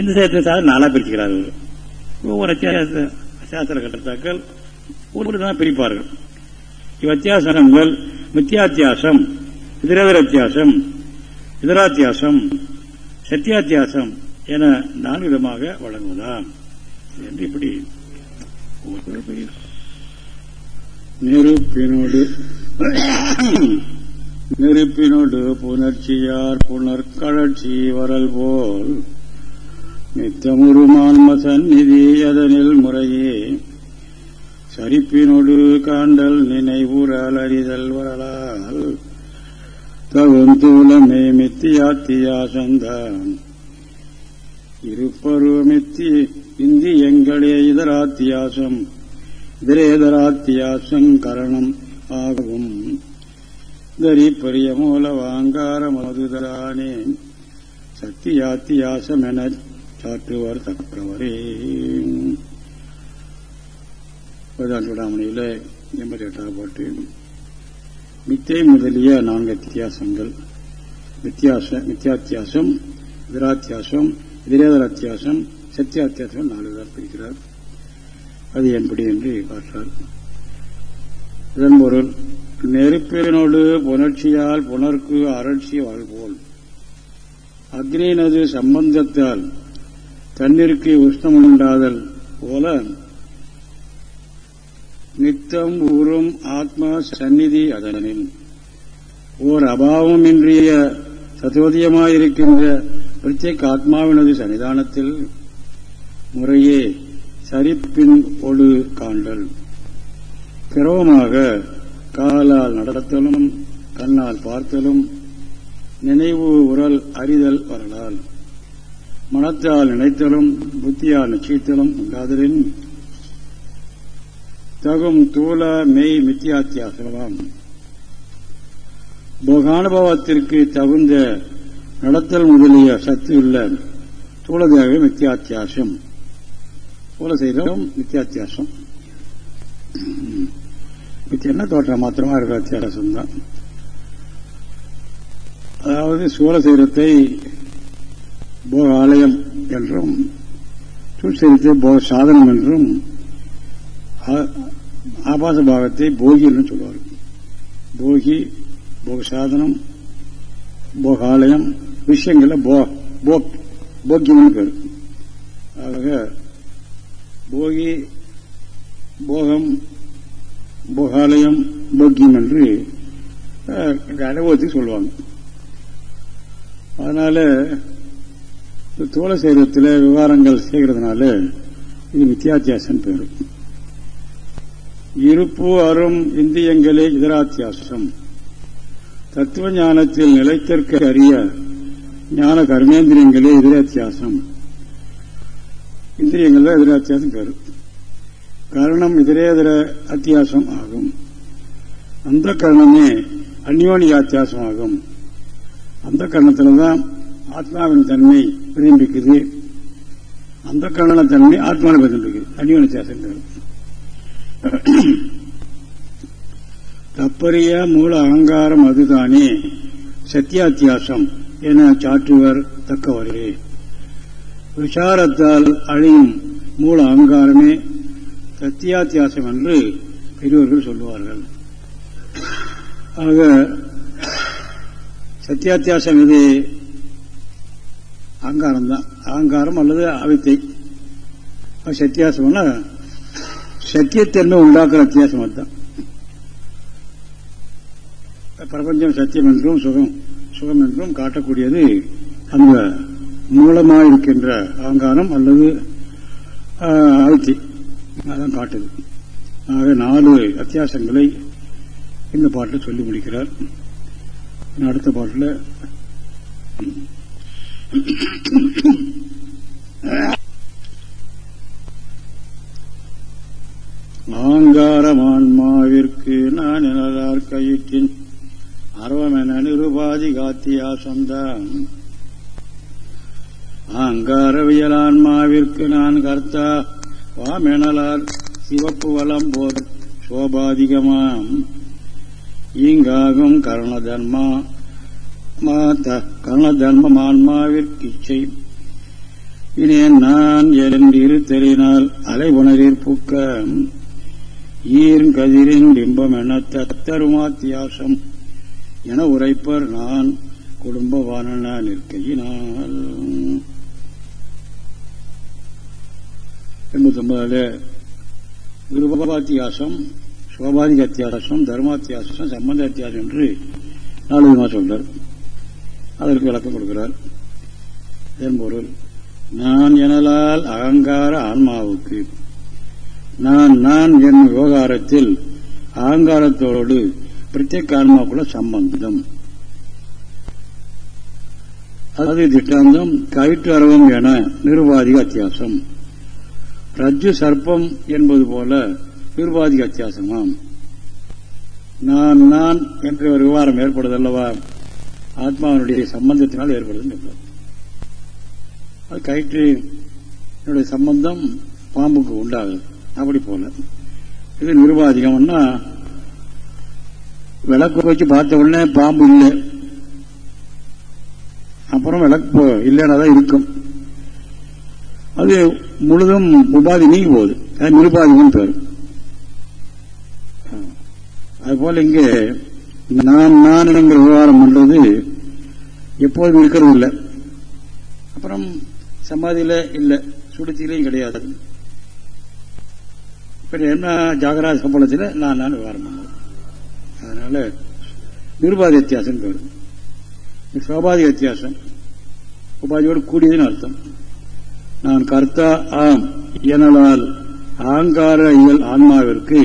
இந்த சேர்த்து சாதம் நாளா பிரிச்சுக்கிறார் ஒவ்வொரு சாஸ்திர கட்டத்தாக்கள் ஒவ்வொரு தான் பிரிப்பார்கள். இவ்வித்தியாசங்கள் மித்தியாத்தியாசம் இதரதர வித்தியாசம் இதராத்தியாசம் சத்தியாத்தியாசம் என நான்கு விதமாக வழங்குவதாம். என்று இப்படி நெருப்பினோடு நெருப்பினோடு புணர்ச்சியார் புனர்கழற்சி வரல் போல் நித்தமுருமான்ம சந்நிதி அதனில் முறையே சரிப்பினொடு காண்டல் நினைவுறல் அறிதல் வரலால் தகுந்தூலமே மித்தியாத்தியாசந்தான் இருப்பருவமித்தி இந்தியங்களே இதராத்தியாசம் திரேதராத்தியாசம் கரணம் ஆகவும். தரிப்பரிய மூல வாங்கார மதுதரானே சத்தியாத்தியாசம் என சாற்றுவர் தக்கவரே. சூடாமணியில எண்பத்தி எட்டாவது பாட்டு. மித்தை முதலிய நான்கு வித்தியாசங்கள். வித்தியாச மித்தியாத்தியாசம் இதராத்தியாசம் இதரேதர அத்தியாசம் சத்தியாத்தியாசம் நாலு பேர் பிரிக்கிறார். அது எப்படி என்று பார்த்தார் இதன் பொருள் நெருப்பினோடு புணர்ச்சியால் புணர்க்கு அறட்சி வாழ்போல். அக்னியினது சம்பந்தத்தால் தண்ணீருக்கு உஷ்ணம் உண்டாதல் போல நித்தம் ஊறும் ஆத்மா சந்நிதி அதனில். ஓர் அபாவமின்றிய சதோதியமாயிருக்கின்ற பிரத்யேக ஆத்மாவினது சன்னிதானத்தில் முறையே சரிப்பின் ஒடு காண்டல் கிரவமாக காலால் நடத்தலும் கண்ணால் பார்த்தலும் நினைவு உரல் அறிதல் வரலால். மனத்தால் நினைத்தலும் புத்தியால் நிச்சயித்தலும் உண்டாதலின் தகும் தூல மெய் மித்தியாத்தியாசமாம் போகானுபவத்திற்கு தகுந்த நடத்தல் முதலிய சக்தி உள்ள தூளதேக மித்தியாத்தியாசம். தூள சைரம் மித்தியாத்தியாசம். என்ன தோற்றம்? மாத்திரமா இருக்கிற அத்தியாசம் தான். அதாவது சூழசைரத்தை போக ஆலயம் என்றும் சூழ்சைரத்தை போக சாதனம் என்றும் ஆபாச பாகத்தை போகின்னு என்று போகி போக சாதனம் போகாலயம் விஷயங்கள்ல போக்கியம்னு பேர் ஆக போகி போகம் போகாலயம் போக்கியம் என்று அனுபவத்துக்கு சொல்லுவாங்க அதனால தோழ சேரத்தில் விவகாரங்கள் செய்கிறதுனால இது வித்தியாத்தியாசம் பேரும் இருப்பு அரும் இந்தியங்களே இதராத்தியாசம். தத்துவ ஞானத்தில் நிலைத்திருக்க அறிய ஞான கர்மேந்திரியங்களே எதிராத்தியாசம் இந்திரியங்கள் எதிராத்தியாசம் பேரு கரணம் இதரேதர அத்தியாசம் ஆகும். அந்த கரணமே அந்யோனியாத்தியாசம் ஆகும். அந்த கரணத்தில் தான் ஆத்மாவின் தன்மை பிரதிபிக்குது அந்த கரண தன்மை ஆத்மாவை பிரதிபிக்குது அந்யோனியாத்தியாசம் பேரு தப்பறிய மூல அகங்காரம் அதுதானே. சத்தியாத்தியாசம் என சாற்றுவர் தக்கவரே விசாரத்தால் அழியும் மூல அகங்காரமே சத்தியாத்தியாசம் என்று பெரியவர்கள் சொல்லுவார்கள். ஆக சத்தியாத்தியாசம் இது அகங்காரம் தான் அகங்காரம் அல்லது அவித்தை சத்தியாசம்னா சத்தியத்தன்மை உண்டாக்குற அத்தியாசம் அதுதான். பிரபஞ்சம் சத்தியம் என்றும் சுகம் சுகம் என்றும் காட்டக்கூடியது அந்த மூலமாயிருக்கின்ற அகங்காரம் அல்லது அழுத்தி. அதான் காட்டுது. ஆக நாலு அத்தியாசங்களை இந்த பாட்டில் சொல்லி முடிக்கிறார் அடுத்த பாட்டில் ஆங்காரமான்மாவிற்கு நான் எனதார் கயிற்றின் அருவமென நிருபாதி காத்தியாசந்தான் ஆங்காரவியலான்மாவிற்கு நான் கர்த்தா வாமெனலார் சிவப்பு வளம் போர் சோபாதிகமாம் ஈங்காகும் கரணதர்மா கரணதர்மமான்மாவிற்கிச்சை இனேன் நான் எழுந்திருத்தலினால் அலைபுணரில் புக்க ஈர்கதிரின் கதிரின் பிம்பம் என தத்தருமாத்தியாசம். என உரைப்பர் நான் குடும்பவான நிற்கையினால். எண்பத்தி ஒன்பதுல விருபாத்தியாசம் சோபாதிக அத்தியாசம் தர்மாத்தியாசம் சம்பந்த அத்தியாசம் என்று நாலு விதமாக சொல்றார் அதற்கு விளக்கம் கொடுக்கிறார். இதன் பொருள் நான் எனலால் அகங்கார ஆன்மாவுக்கு நான் நான் என் விவகாரத்தில் அகங்காரத்தோடு பிரத்யேகான்மாக்குள்ள சம்பந்தம். அது திட்டாந்தம் கயிற்று அரவம் என நிர்வாதிக அத்தியாசம். ரஜ்ஜு சர்ப்பம் என்பது போல நிர்வாதிக அத்தியாசமாம். நான் நான் என்ற ஒரு விவகாரம் ஏற்படுதல்லவா? ஆத்மாவினுடைய சம்பந்தத்தினால் ஏற்படுது அது கயிற்று என்னுடைய சம்பந்தம் பாம்புக்கு உண்டாகுது. அப்படி போல. இது நிர்வாதிகம்னா விளக்கு வச்சு பார்த்த உடனே பாம்பு இல்லை. அப்புறம் விளக்கு இல்லைன்னா தான் இருக்கும். அது முழுதும் உபாதி நீங்கி போகுது. அது நிருபாதிகம் பேர். அதுபோல இங்கே நான் நான் என்கிற விவகாரம் பண்றது எப்போதும் இருக்கிறது இல்லை. அப்புறம் சமாதியில இல்லை. சுடுச்சியிலையும் கிடையாது. இப்ப என்ன ஜாகராஜ சம்பளத்தில் நான் நான் விவகாரம் பண்ணுவேன். அதனால நிருபாதி வித்தியாசம் பேர் சோபாதி வித்தியாசம். உபாதியோடு கூடியதுன்னு அர்த்தம். நான் கர்த்தா ஆம் எனலால் அகங்கார இயல் ஆன்மாவிற்கு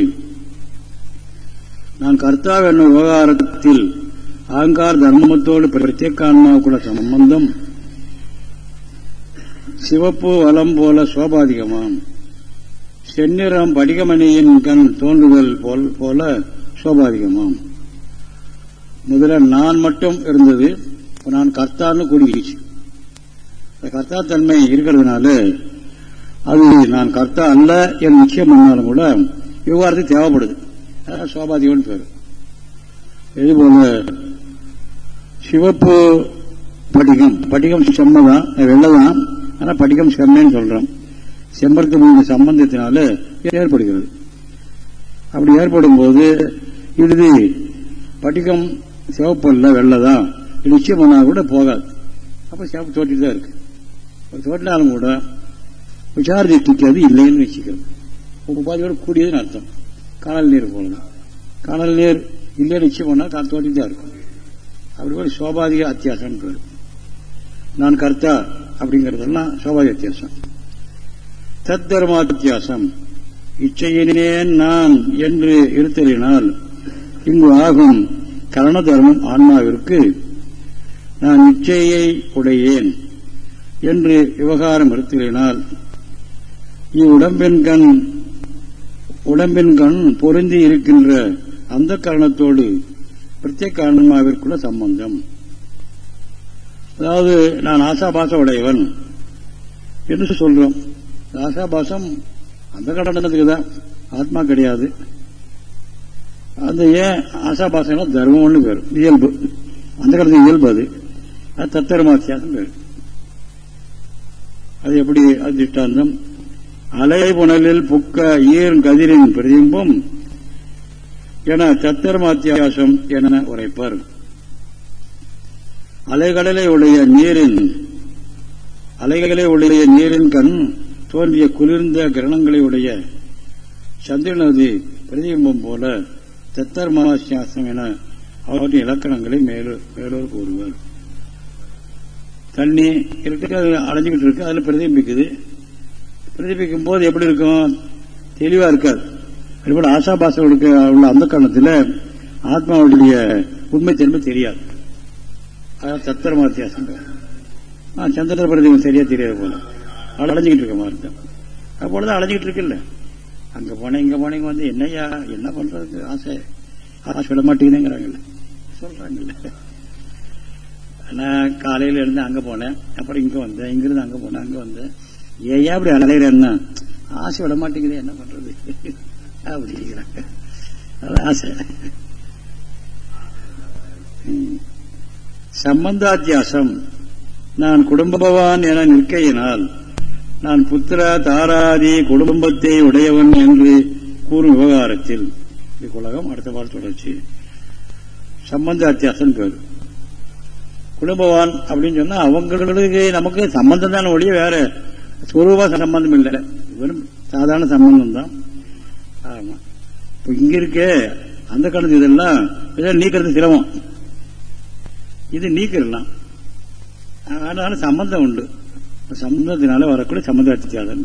நான் கர்த்தா என்னும் விவகாரத்தில் அகங்கார தர்மத்தோடு பிரத்யேக ஆன்மாவுக்குள்ள சம்பந்தம் சிவப்பு வளம் போல சோபாதிகமாம். செந்நிறம் படிகமணியின் கண் தோன்றுதல் போல் போல சோபாதிகமாம். முதல்ல நான் மட்டும் இருந்தது நான் கர்த்தான்னு கூடிக்கிச்சு. கர்த்தா தன்மை இருக்கிறதுனால அது நான் கர்த்தா அல்ல என் நிச்சயம் பண்ணாலும் கூட விவகாரத்துக்கு தேவைப்படுது. சோபாதிகம்னு பேரு. இதுபோல சிவப்பு படிகம் படிகம் செம்மதான் வெள்ளதான் ஆனால் படிகம் செம்மேன்னு சொல்றோம் செம்பருக்கு சம்பந்தத்தினால ஏற்படுகிறது. அப்படி ஏற்படும் போது இது படிகம் சிவப்பல்ல வெள்ளதான். நிச்சயம் பண்ணால் கூட போகாது. அப்போ சிவப்பு தோட்டிட்டு தான் இருக்கு தோட்டினாலும் கூட விசார திருஷ்டிக்கு இல்லைன்னு இல்லைன்னு வச்சுக்கிறோம் உபாதியோடு கூடியதுன்னு அர்த்தம். காணல் நீர் போகலாம் காணல் நீர் இல்லை நிச்சயம் பண்ணால் தான் தோட்டிட்டு தான் இருக்கும். அப்படி போல சோபாதிக அத்தியாசம் நான் கர்த்தா அப்படிங்கறதெல்லாம் சோபாதிக அத்தியாசம். தத்தர்மாத்தியாசம் இச்சையினேன் நான் என்று இருத்தலினால் இங்கு ஆகும் கரண தர்மம் ஆன்மாவிற்கு நான் இச்சையை உடையேன் என்று விவகாரம் இருத்தலினால் இவ்வுடம்பின் கண் உடம்பின் கண் பொருந்தி இருக்கின்ற அந்த காரணத்தோடு பிரத்யேக ஆன்மாவிற்குள்ள சம்பந்தம். அதாவது நான் ஆசாபாச உடையவன் என்று சொல்றோம். ஆசாபாசம் அந்த கடனத்துக்கு தான். ஆத்மா கிடையாது. அந்த ஏன் ஆசாபாசம் தர்மம்னு பேர் இயல்பு. அந்த காலத்து இயல்பு அது. அது தத்தர்மாத்தியாசம் பேர் அது எப்படி அது திஷ்டாந்தம் அலை புனலில் புக்க ஈரும் கதிரின் பிரதிம்பம் என தத்தர்மாத்தியாசம் என உரைப்பார். அலைகடலை உடைய நீரின் அலைகளை உடைய நீரின் கண் தோன்றிய குளிர்ந்த கிரணங்களை உடைய சந்திரனது பிரதிபிம்பம் போல தத்தர்மாசியாசம் என அவற்றின் இலக்கணங்களை மேலோர் கூறுவர். தண்ணி இருக்கு அது அடைஞ்சுக்கிட்டு இருக்கு அதில் பிரதிபிக்குது பிரதிபிக்கும் போது எப்படி இருக்கும்? தெளிவா இருக்காது. அதுபோல ஆசாபாசங்களுக்கு உள்ள அந்த காரணத்தில் ஆத்மாவுடைய உண்மை தன்மை தெரியாது. அதாவது தத்திரமா வித்தியாசம் சந்திர பிரதிபம் சரியா தெரியாது போல. அடைஞ்சுக்கிட்டு இருக்க மாதிரி அப்பொழுது அடைஞ்சுக்கிட்டு இருக்குல்ல அங்க போனேன் இங்க போனீங்க வந்து என்னையா என்ன பண்றதுக்கு ஆசை. ஆசை விட மாட்டேங்கிறாங்கல்ல சொல்றாங்கல்ல. நான் காலையில இருந்து அங்க போனேன் அப்புறம் இங்க வந்தேன் இங்கிருந்து அங்க போனேன் அங்க வந்தேன். ஏயா அப்படி அலையிறேன்னா ஆசை விட மாட்டேங்குது என்ன பண்றது? அப்படிங்கிறாங்க. அது ஆசை. சம்பந்தாத்தியாசம். நான் குடும்பவான் என நிற்கையினால் நான் புத்திர தாராதி குடும்பத்தை உடையவன் என்று கூறும் விவகாரத்தில் உலகம் அடுத்த பால் தொடர்ச்சி. சம்பந்த அத்தியாசம் பேர். குடும்பவான் அப்படின்னு சொன்னா அவங்களுக்கு நமக்கு சம்பந்தம் தானே ஒழிய வேற சுரூபா சம்பந்தம் இல்லை. வெறும் சாதாரண சம்பந்தம் தான் ஆமாம் இப்போ இங்க இருக்கே அந்த காலத்து இதெல்லாம் இதெல்லாம் நீக்கிறது சிரமம். இது நீக்கிடலாம் ஆனாலும் சம்பந்தம் உண்டு. சம்பந்தத்தினால வரக்கூடிய சம்பந்த அத்தியாதன்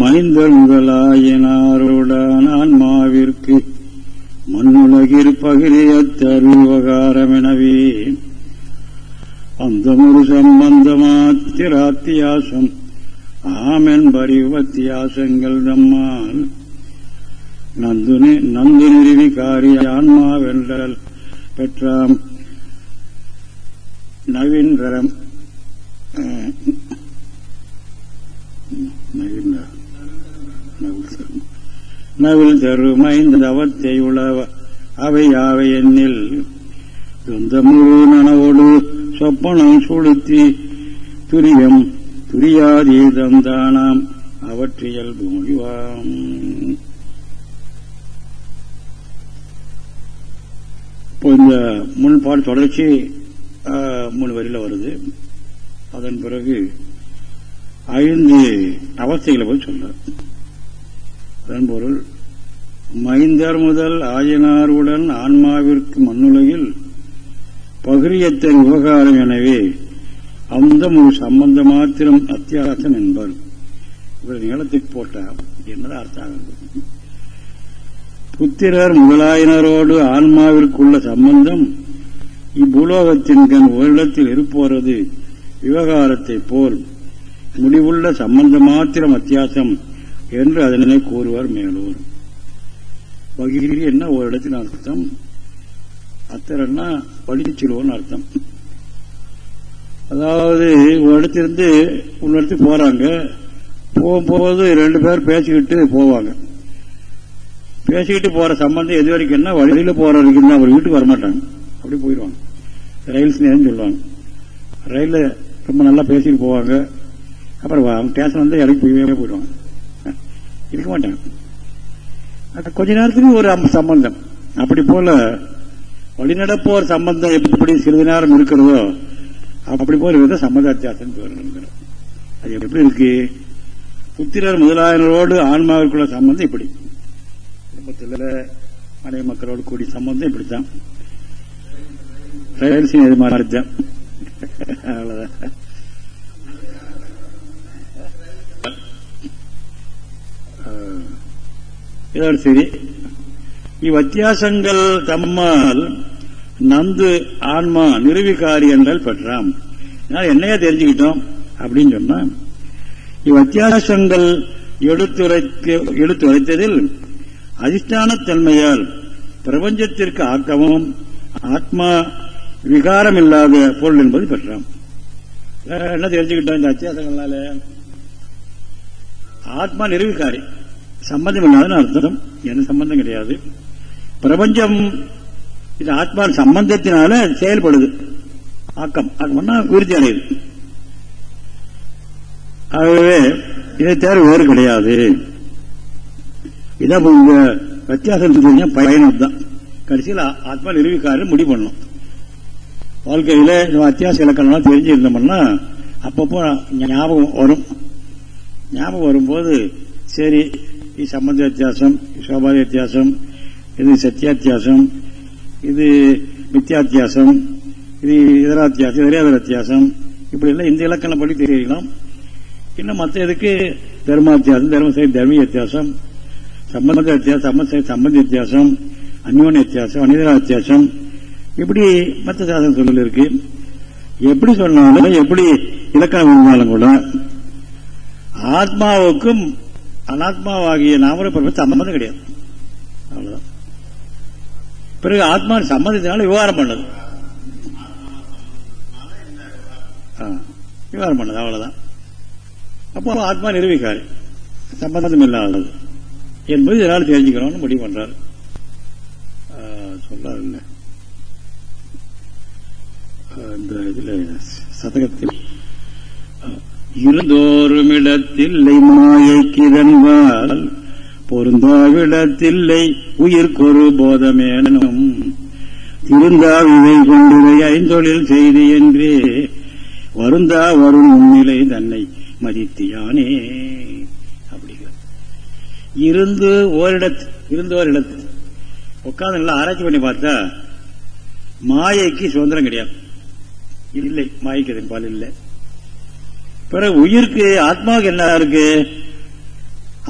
மைந்தர் முதலாயினாருடன் மாவிற்கு மண்ணுலகில் பகிரிய தருவகாரம் எனவே அந்த ஒரு சம்பந்தமாத்திராத்தியாசம் ஆமென்பறிவத்தியாசங்கள் நம்மால் நந்துனி நந்து நிறுவிகாரி ஆன்மாவென்றல் பெற்றாம். நவீன்கரம் நவில் தருமைந்த அவத்தை உளவ அவை யாவை எண்ணில் சொந்த முழு நனவோடு சொப்பனம் சுளுத்தி துரியம் துரியாதீதம் தானாம் அவற்றியல் மொழிவாம் இப்போ இந்த முன்பாடு தொடர்ச்சி மூணு வரியில் வருது. அதன் பிறகு ஐந்து அவஸ்தைகளை போய் சொல்றார். அதன் பொருள் மைந்தர் முதல் ஆயனாருடன் ஆன்மாவிற்கு மண்ணுலகில் பகிரியத்தன் விவகாரம் எனவே அந்த ஒரு சம்பந்த மாத்திரம் அத்தியாசம் என்பர். இவர் நீளத்துக்கு போட்டார். என்னதான் அர்த்தம்? புத்திரர் முதலாயினரோடு ஆன்மாவிற்குள்ள சம்பந்தம் இப்பூலோகத்தின் கண் ஓரிடத்தில் இருப்போரது விவகாரத்தை போல். முடிவுள்ள சம்பந்த மாத்திரம் அத்தியாசம் என்று அதனை கூறுவார் மேலூர். வகிரி என்ன ஒரு இடத்தின் அர்த்தம்? அத்தரன்னா படித்து அர்த்தம். அதாவது ஒரு இடத்திலிருந்து ஒரு இடத்துக்கு போறாங்க. போகும்போது ரெண்டு பேர் பேசிக்கிட்டு போவாங்க. பேசிக்கிட்டு போற சம்பந்தம் எது வரைக்கும்னா வழியில போற வரைக்கும் தான் அவர் வீட்டுக்கு வரமாட்டாங்க. அப்படி போயிடுவாங்க. ரயில் ஸ்நேகம் சொல்லுவாங்க. ரயில்ல ரொம்ப நல்லா பேசிட்டு போவாங்க. அப்புறம் ஸ்டேஷன் வந்து இறங்கி போய் போயிடுவாங்க. இருக்க மாட்டாங்க. கொஞ்ச நேரத்துக்கு ஒரு சம்பந்தம். அப்படி போல வழிநடப்போர் சம்பந்தம் எப்படி சிறிது நேரம் இருக்கிறதோ அப்படி போல வித சம்பந்த அத்தியாசம் அது எப்படி இருக்கு? புத்திரர் முதலாயினரோடு ஆன்மாவிற்குள்ள சம்பந்தம் இப்படி. குடும்பத்தில் மனைவி மக்களோடு கூடிய சம்பந்தம் இப்படித்தான். ரயில் இது அவ்வளவுதான் சரி இவ்வத்தியாசங்கள் தம்மால் நந்து ஆன்மா நிறுவிகாரி என்றால் பெற்றாம் என்னையா தெரிஞ்சுக்கிட்டோம் அப்படின்னு சொன்னா இவ்வத்தியாசங்கள் எடுத்து எடுத்துரைத்ததில் அதிஷ்டான தன்மையால் பிரபஞ்சத்திற்கு ஆக்கமும் ஆத்மா விகாரம் இல்லாத பொருள் என்பது பெற்றாம். என்ன தெரிஞ்சுக்கிட்டோம் இந்த அத்தியாசங்களால ஆத்மா நிறுவிக்காரி சம்பந்தம் இல்லாதன்னு அர்த்தம். என்ன சம்பந்தம் கிடையாது. பிரபஞ்சம் இது ஆத்மா சம்பந்தத்தினால செயல்படுது. ஆக்கம். ஆக்கம்னா விருத்தி அடையுது. ஆகவே இதை தேர்வு வேறு கிடையாது. இதான் உங்க வித்தியாசம் பயணம் தான் கடைசியில் ஆத்மா நிரூபிக்காரு முடிவு பண்ணும் வாழ்க்கையில் நம்ம அத்தியாவசிய இலக்கணம்லாம் தெரிஞ்சிருந்தோம்னா அப்பப்போ ஞாபகம் வரும். ஞாபகம் வரும்போது சரி இது சம்பந்த வித்தியாசம் சோபாத வித்தியாசம் இது சத்தியாத்தியாசம் இது மித்தியாத்தியாசம் இது இதராத்தியாசம் இதரேதர வித்தியாசம் இப்படி எல்லாம் இந்த இலக்கணப்படி தெரியலாம் இன்னும் மற்ற இதுக்கு தர்மாத்தியாசம் தர்மசை தர்மீய வித்தியாசம் சம்பந்த வித்தியாசம் சம்பந்த சம்பந்த வித்தியாசம் அந்யோன வித்தியாசம் அனிதரா வித்தியாசம் இப்படி மற்ற சாதன சொல்லல் இருக்கு? எப்படி சொன்னாலும் எப்படி இலக்கணம் இருந்தாலும் கூட ஆத்மாவுக்கும் அனாத்மாவாகிய நாமர பிரபஞ்சம் சம்பந்தம் கிடையாது. அவ்வளவுதான். பிறகு ஆத்மா சம்பந்தத்தினால விவகாரம் பண்ணது. விவகாரம் பண்ணது அவ்வளவுதான். அப்போ ஆத்மா நிரூபிக்காரு சம்பந்தம் இல்லாதது என்பது இதனால் தெரிஞ்சுக்கிறோம்னு முடிவு பண்றாரு. சொல்லாரு இல்லை அந்த இதுல சதகத்தில் இருந்தோறும் இடத்தில்லை மாயக்கிதன்பால் பொருந்தாவிடத்தில்லை உயிர்கொரு போதமேனும் இருந்தா விதை கொண்டிரை ஐந்தொழில் செய்தி என்றே வருந்தா வரும் உண்மையிலை தன்னை மதித்தியானே அப்படிங்கிற இருந்து ஓரிடத்து இருந்து ஓரிடத்து உட்காந்து நல்லா ஆராய்ச்சி பண்ணி பார்த்தா மாயைக்கு சுதந்திரம் கிடையாது. இல்லை மாயைக்கு அதன் பால் இல்லை. பிறகு உயிருக்கு ஆத்மாவுக்கு என்ன இருக்கு?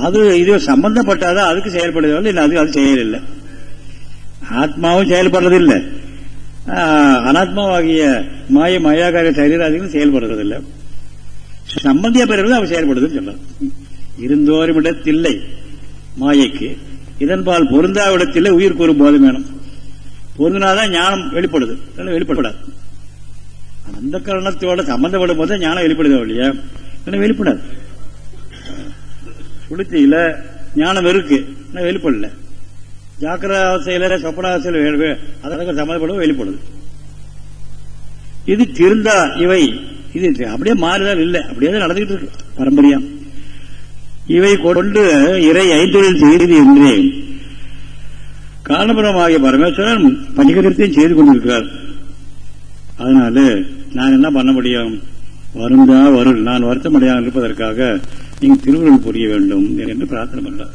அது இது சம்பந்தப்பட்டாதான் அதுக்கு செயல்படுறதில்லை இல்லை அது அது செயல் இல்லை ஆத்மாவும் செயல்படுறதில்லை. அனாத்மாவாகிய மாய மாயாக்கார சரீராதிகளும் செயல்படுறதில்லை. சம்பந்திய பிறகு அவர் செயல்படுதுன்னு சொல்றார் இருந்தோரும் இடத்தில்லை மாயைக்கு. இதன்பால் பொருந்தாவிடத்தில் உயிர் கூறும் போதும் வேணும். பொருந்தினாதான் ஞானம் வெளிப்படுது. வெளிப்படாது அந்த கரணத்தோட சம்பந்தப்படும் போது ஞானம் வெளிப்படுது இல்லையா? வெளிப்படாது. சுளுத்தியில ஞானம் இருக்கு. வெளிப்படல. ஜாக்கிர அவசையில சொப்பனாவசையில் அதற்கு சம்மந்தப்படும் வெளிப்படுது. இது திருந்தா இவை இது அப்படியே மாறுதல் இல்லை. அப்படியே தான் நடந்துகிட்டு இருக்கு பரம்பரையா இவை கொண்டு இறை ஐந்தொழில் செய்து என்றே காரணபுரமாகிய பரமேஸ்வரன் பஞ்சகரத்தையும் செய்து கொண்டிருக்கிறார். அதனால நான் என்ன பண்ண முடியும்? வருந்தா வரும். நான் வருத்தமடையாக இருப்பதற்காக நீங்க திருவுருள் புரிய வேண்டும் என்று பிரார்த்தனை பண்ணலாம்.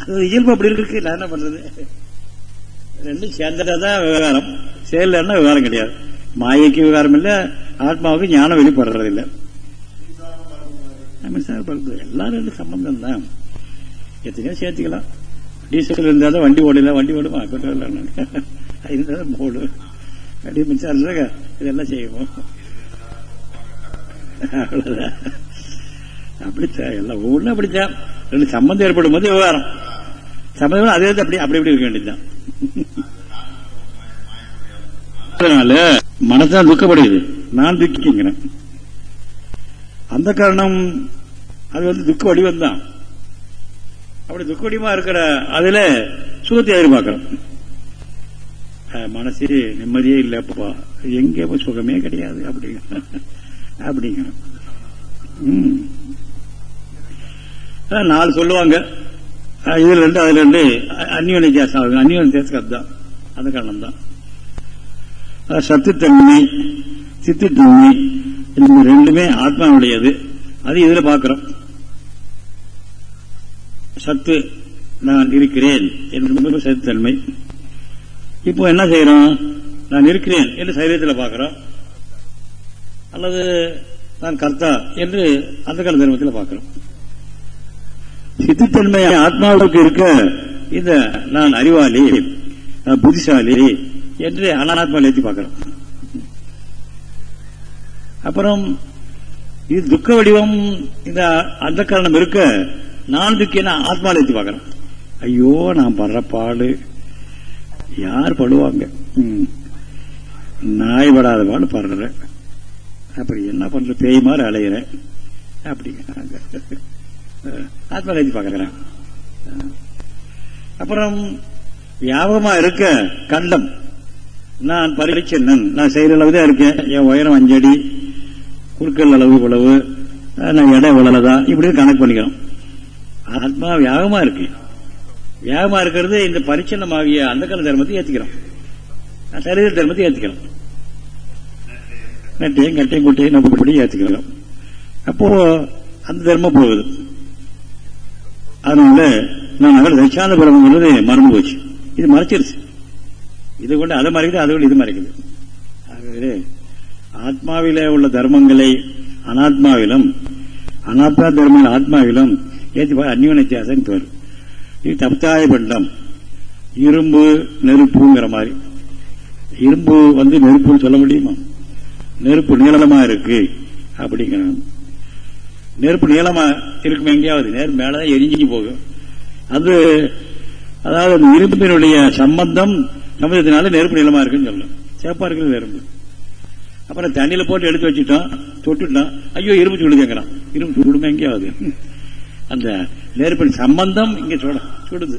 அது இயல்பு அப்படி இருக்கு. நான் என்ன பண்றது? ரெண்டும் சேர்ந்ததான் விவகாரம். செயல்னா விவகாரம் கிடையாது. மாயைக்கு விவகாரம் இல்ல ஆத்மாவுக்கு ஞானம் வெளிப்படுறது இல்லை. எல்லாரும் ரெண்டு சம்பந்தம் தான் எத்தனையோ சேர்த்துக்கலாம். டீசல் இருந்தால் தான் வண்டி ஓடல வண்டி ஓடுமா? பெட்ரோல் இருந்தால் ஓடும் வண்டி மின்சாரம் இதெல்லாம் செய்வோம். அவ்வளவுதான். அப்படித்தான் எல்லாம் ஒவ்வொன்றும் அப்படித்தான். ரெண்டு சம்பந்தம் ஏற்படும் போது விவகாரம். சம்பந்தம் அதே அப்படி அப்படி இப்படி இருக்க வேண்டியதுதான். அதனால மனசுதான் துக்கப்படுகிறது. நான் துக்கிக்கிறேன். அந்த காரணம் அது வந்து துக்க வடிவம் தான் அப்படி துக்க வடிவமா இருக்கிற அதுல சுகத்தை எதிர்பார்க்கிறோம். மனசு நிம்மதியே இல்லப்பா எங்கே சுகமே கிடையாது அப்படிங்க. அப்படிங்க. நாலு சொல்லுவாங்க. இதுல ரெண்டு அதுல இருந்து அந்நியோன வித்தியாசம் ஆகுது அந்நியோன அந்த காரணம் தான் சத்துத்தன்மை சித்துத்தன்மை இந்த ரெண்டுமே ஆத்மாவுடையது. அது இதுல பாக்குறோம். சத்து நான் இருக்கிறேன். என்று சத்துத்தன்மை. இப்போ என்ன செய்யறோம்? நான் இருக்கிறேன் என்று சரீரத்தில் பார்க்கிறோம். அல்லது நான் கர்த்தா என்று அந்த கால தர்மத்தில் பார்க்கிறோம். சித்தித்தன்மை ஆத்மாவுக்கு இருக்க இந்த நான் அறிவாளி நான் புத்திசாலி என்று அனாத்மாவில் ஏற்றி பார்க்கிறோம். அப்புறம் இது துக்க வடிவம் இந்த அந்த காரணம் இருக்க நான் துக்கின ஆத்மாவில் ஏற்றி பார்க்கிறேன் ஐயோ நான் படுற பாடு. யார் படுவாங்க? ம். நாய் படாத பாடு படுறேன். அப்படி என்ன பண்ற? பேய் மாதிரி அலையிற. அப்படிங்கிறாங்க. ஆத்மா ஏற்றி பார்க்கிறேன். அப்புறம் வியாபகமா இருக்க கண்டம். நான் பரிச்சன்னன் நான் செய்யற அளவு தான் இருக்கேன். என் உயரம் அஞ்சடி குறுக்கல் அளவு இவ்வளவு. நான் இடம் இவ்வளவுதான். இப்படி கணக்கு பண்ணிக்கிறோம். ஆத்மா வியாபகமா இருக்கு. வியாகமா இருக்கிறது இந்த பரிச்சன்னமாகிய அந்த கால தர்மத்தை ஏத்துக்கிறோம். சரீர தர்மத்தை ஏத்துக்கிறோம். நட்டையும் கட்டையும் குட்டையும் நம்ம படி ஏத்துக்கிறோம். அப்போ அந்த தர்மம் போகுது. அதனால நான் அவர் தட்சாந்த பிரமங்கிறது மறந்து போச்சு. இது மறைச்சிருச்சு. இது கொண்டு அதை மறைக்குது அதை கொண்டு இது மறைக்குது. ஆகவே ஆத்மாவிலே உள்ள தர்மங்களை அனாத்மாவிலும் அனாத்மா தர்மங்கள் ஆத்மாவிலும் ஏற்றி அந்நிய வித்தியாசம் பேர் தப்தாய பண்டம் இரும்பு நெருப்புங்கிற மாதிரி. இரும்பு வந்து நெருப்புன்னு சொல்ல முடியுமா? நெருப்பு நீளமா இருக்கு அப்படிங்கிறாங்க. நெருப்பு நீளமா இருக்கும் எங்கேயாவது? நெருப்பு மேலதான் எரிஞ்சு போகும். அது அதாவது அந்த இரும்பினுடைய சம்பந்தம் சம்பந்தத்தினால நெருப்பு நீளமா இருக்குன்னு சொல்லலாம் சேப்பா இருக்குது நெருப்பு. அப்புறம் தண்ணியில போட்டு எடுத்து வச்சுட்டோம் தொட்டுட்டோம். ஐயோ இரும்பு சுடு இரும்பு சுடுமே எங்கேயாவது? அந்த நெருப்பின் சம்பந்தம் இங்க சுட சுடுது.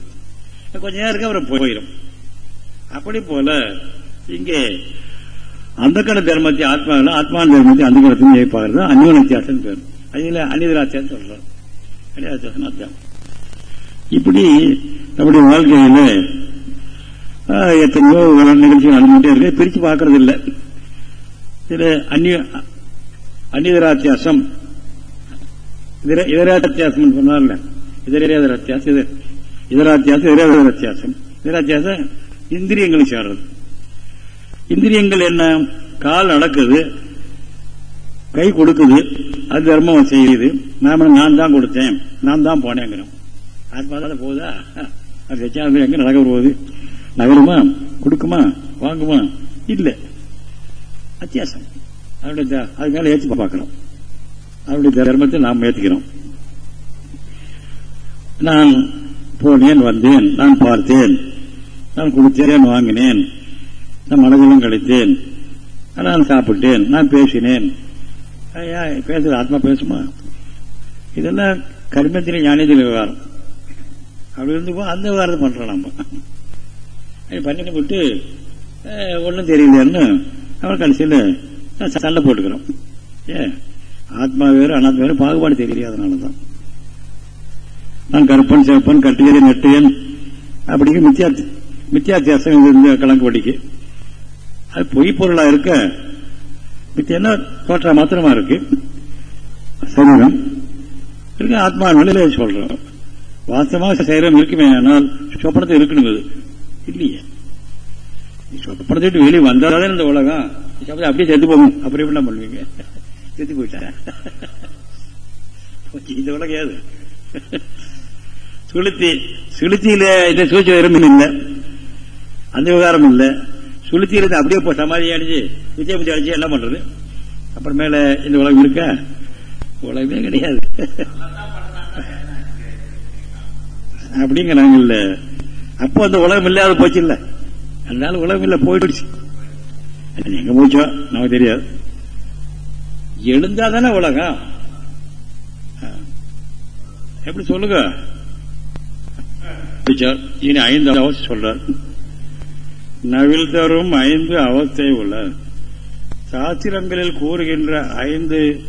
கொஞ்ச நேரம் இருக்கு அப்புறம் போயிடும் அப்படி போல இங்கே அந்த கட தர்மத்தை ஆத்மாவில் ஆத்மான தர்மத்தை அந்த கடத்தையும் ஜெயிப்பாரு அந்நிய வித்தியாசம் பேர். அதில் அந்நியராத்தியம் சொல்றோம். அந்நியராத்தியாசம் அர்த்தம் இப்படி நம்முடைய வாழ்க்கையில எத்தனையோ நிகழ்ச்சிகள் நடந்துகிட்டே இருக்கு. பிரித்து பார்க்கறது இல்லை இதில் அந்நிய அந்நியராத்தியாசம் இதர- இதராத்தியாசம் சொன்னார்ல இதரேதர வித்தியாசம் இது. இதராத்தியாசம் இதரேதர வித்தியாசம் இதராத்தியாசம் இந்திரியங்களை சேர்றது. இந்திரியங்கள் என்ன? கால் நடக்குது கை கொடுக்குது அது தர்மம் செய்யுது. நாம நான் தான் கொடுத்தேன் நான் தான் போனேங்கிறோம். அது போகுதா அது வச்சா எங்க நடக்க போகுது? நகருமா? கொடுக்குமா? வாங்குமா? இல்ல. அத்தியாசம். அவருடைய த- அது ஏற்றி பார்க்கிறோம் அவருடைய தர்மத்தை நாம் ஏற்றுக்கிறோம் நான் போனேன் வந்தேன் நான் பார்த்தேன். நான் குடித்தேன் வாங்கினேன். நான் மனதிலும் கழித்தேன். நான் சாப்பிட்டேன் நான் பேசினேன். ஐயா, பேசுற ஆத்மா பேசுமா? இதெல்லாம் கர்மத்தில் ஞானத்தில் விவகாரம். அப்படி இருந்து அந்த விவகாரத்தை பண்றோம் நம்ம அது பண்ணிட்டு விட்டு ஒன்றும் தெரியலன்னு அவன் கடைசியில் சண்டை போட்டுக்கிறோம். ஏ ஆத்மா வேறு அனாத்மா வேறு பாகுபாடு தெரியாதனால தான் நான் கருப்பன் சிவப்பன் கட்டியது நெட்டுகன் அப்படிங்கிற மித்தியா மித்தியாத்தியாசம் இந்த கணக்கு படிக்கு அது பொய் பொருளா இருக்க மித்த என்ன தோற்ற மாத்திரமா இருக்கு? சரீரம். இருக்கு ஆத்மா நிலையில சொல்றோம். வாஸ்தவமாக சரீரம் இருக்குமே ஆனால் சொப்பனத்தை இருக்கணும் அது இல்லையே சொப்பனத்தை விட்டு வெளியே வந்தாலே இந்த உலகம். அப்படியே செத்து போகும். அப்புறம் எப்படி பண்ணுவீங்க. செத்து போயிட்டேன் இந்த உலகம் ஏது சுளுத்தி சுளுத்தியில இந்த சூழ்ச்சி விரும்பும் இல்லை அந்த விவகாரம் இல்லை சுளுத்தியில இருந்து அப்படியே போ சமாதி அடிச்சு விஜய அடிச்சு என்ன பண்றது அப்புறமேல இந்த உலகம் இருக்கா உலகமே கிடையாது அப்படிங்கிறாங்க இல்ல அப்போ அந்த உலகம் இல்லாத போச்சு இல்ல அதனால உலகம் இல்ல போயிடுச்சு எங்க போச்சோ நமக்கு தெரியாது எழுந்தா தானே உலகம். எப்படி சொல்லுங்க? இனி ஐந்து அவஸ்தை சொல்றார். நவில் தரும் ஐந்து அவஸ்தை உள்ள சாஸ்திரங்களில் கூறுகின்ற ஐந்து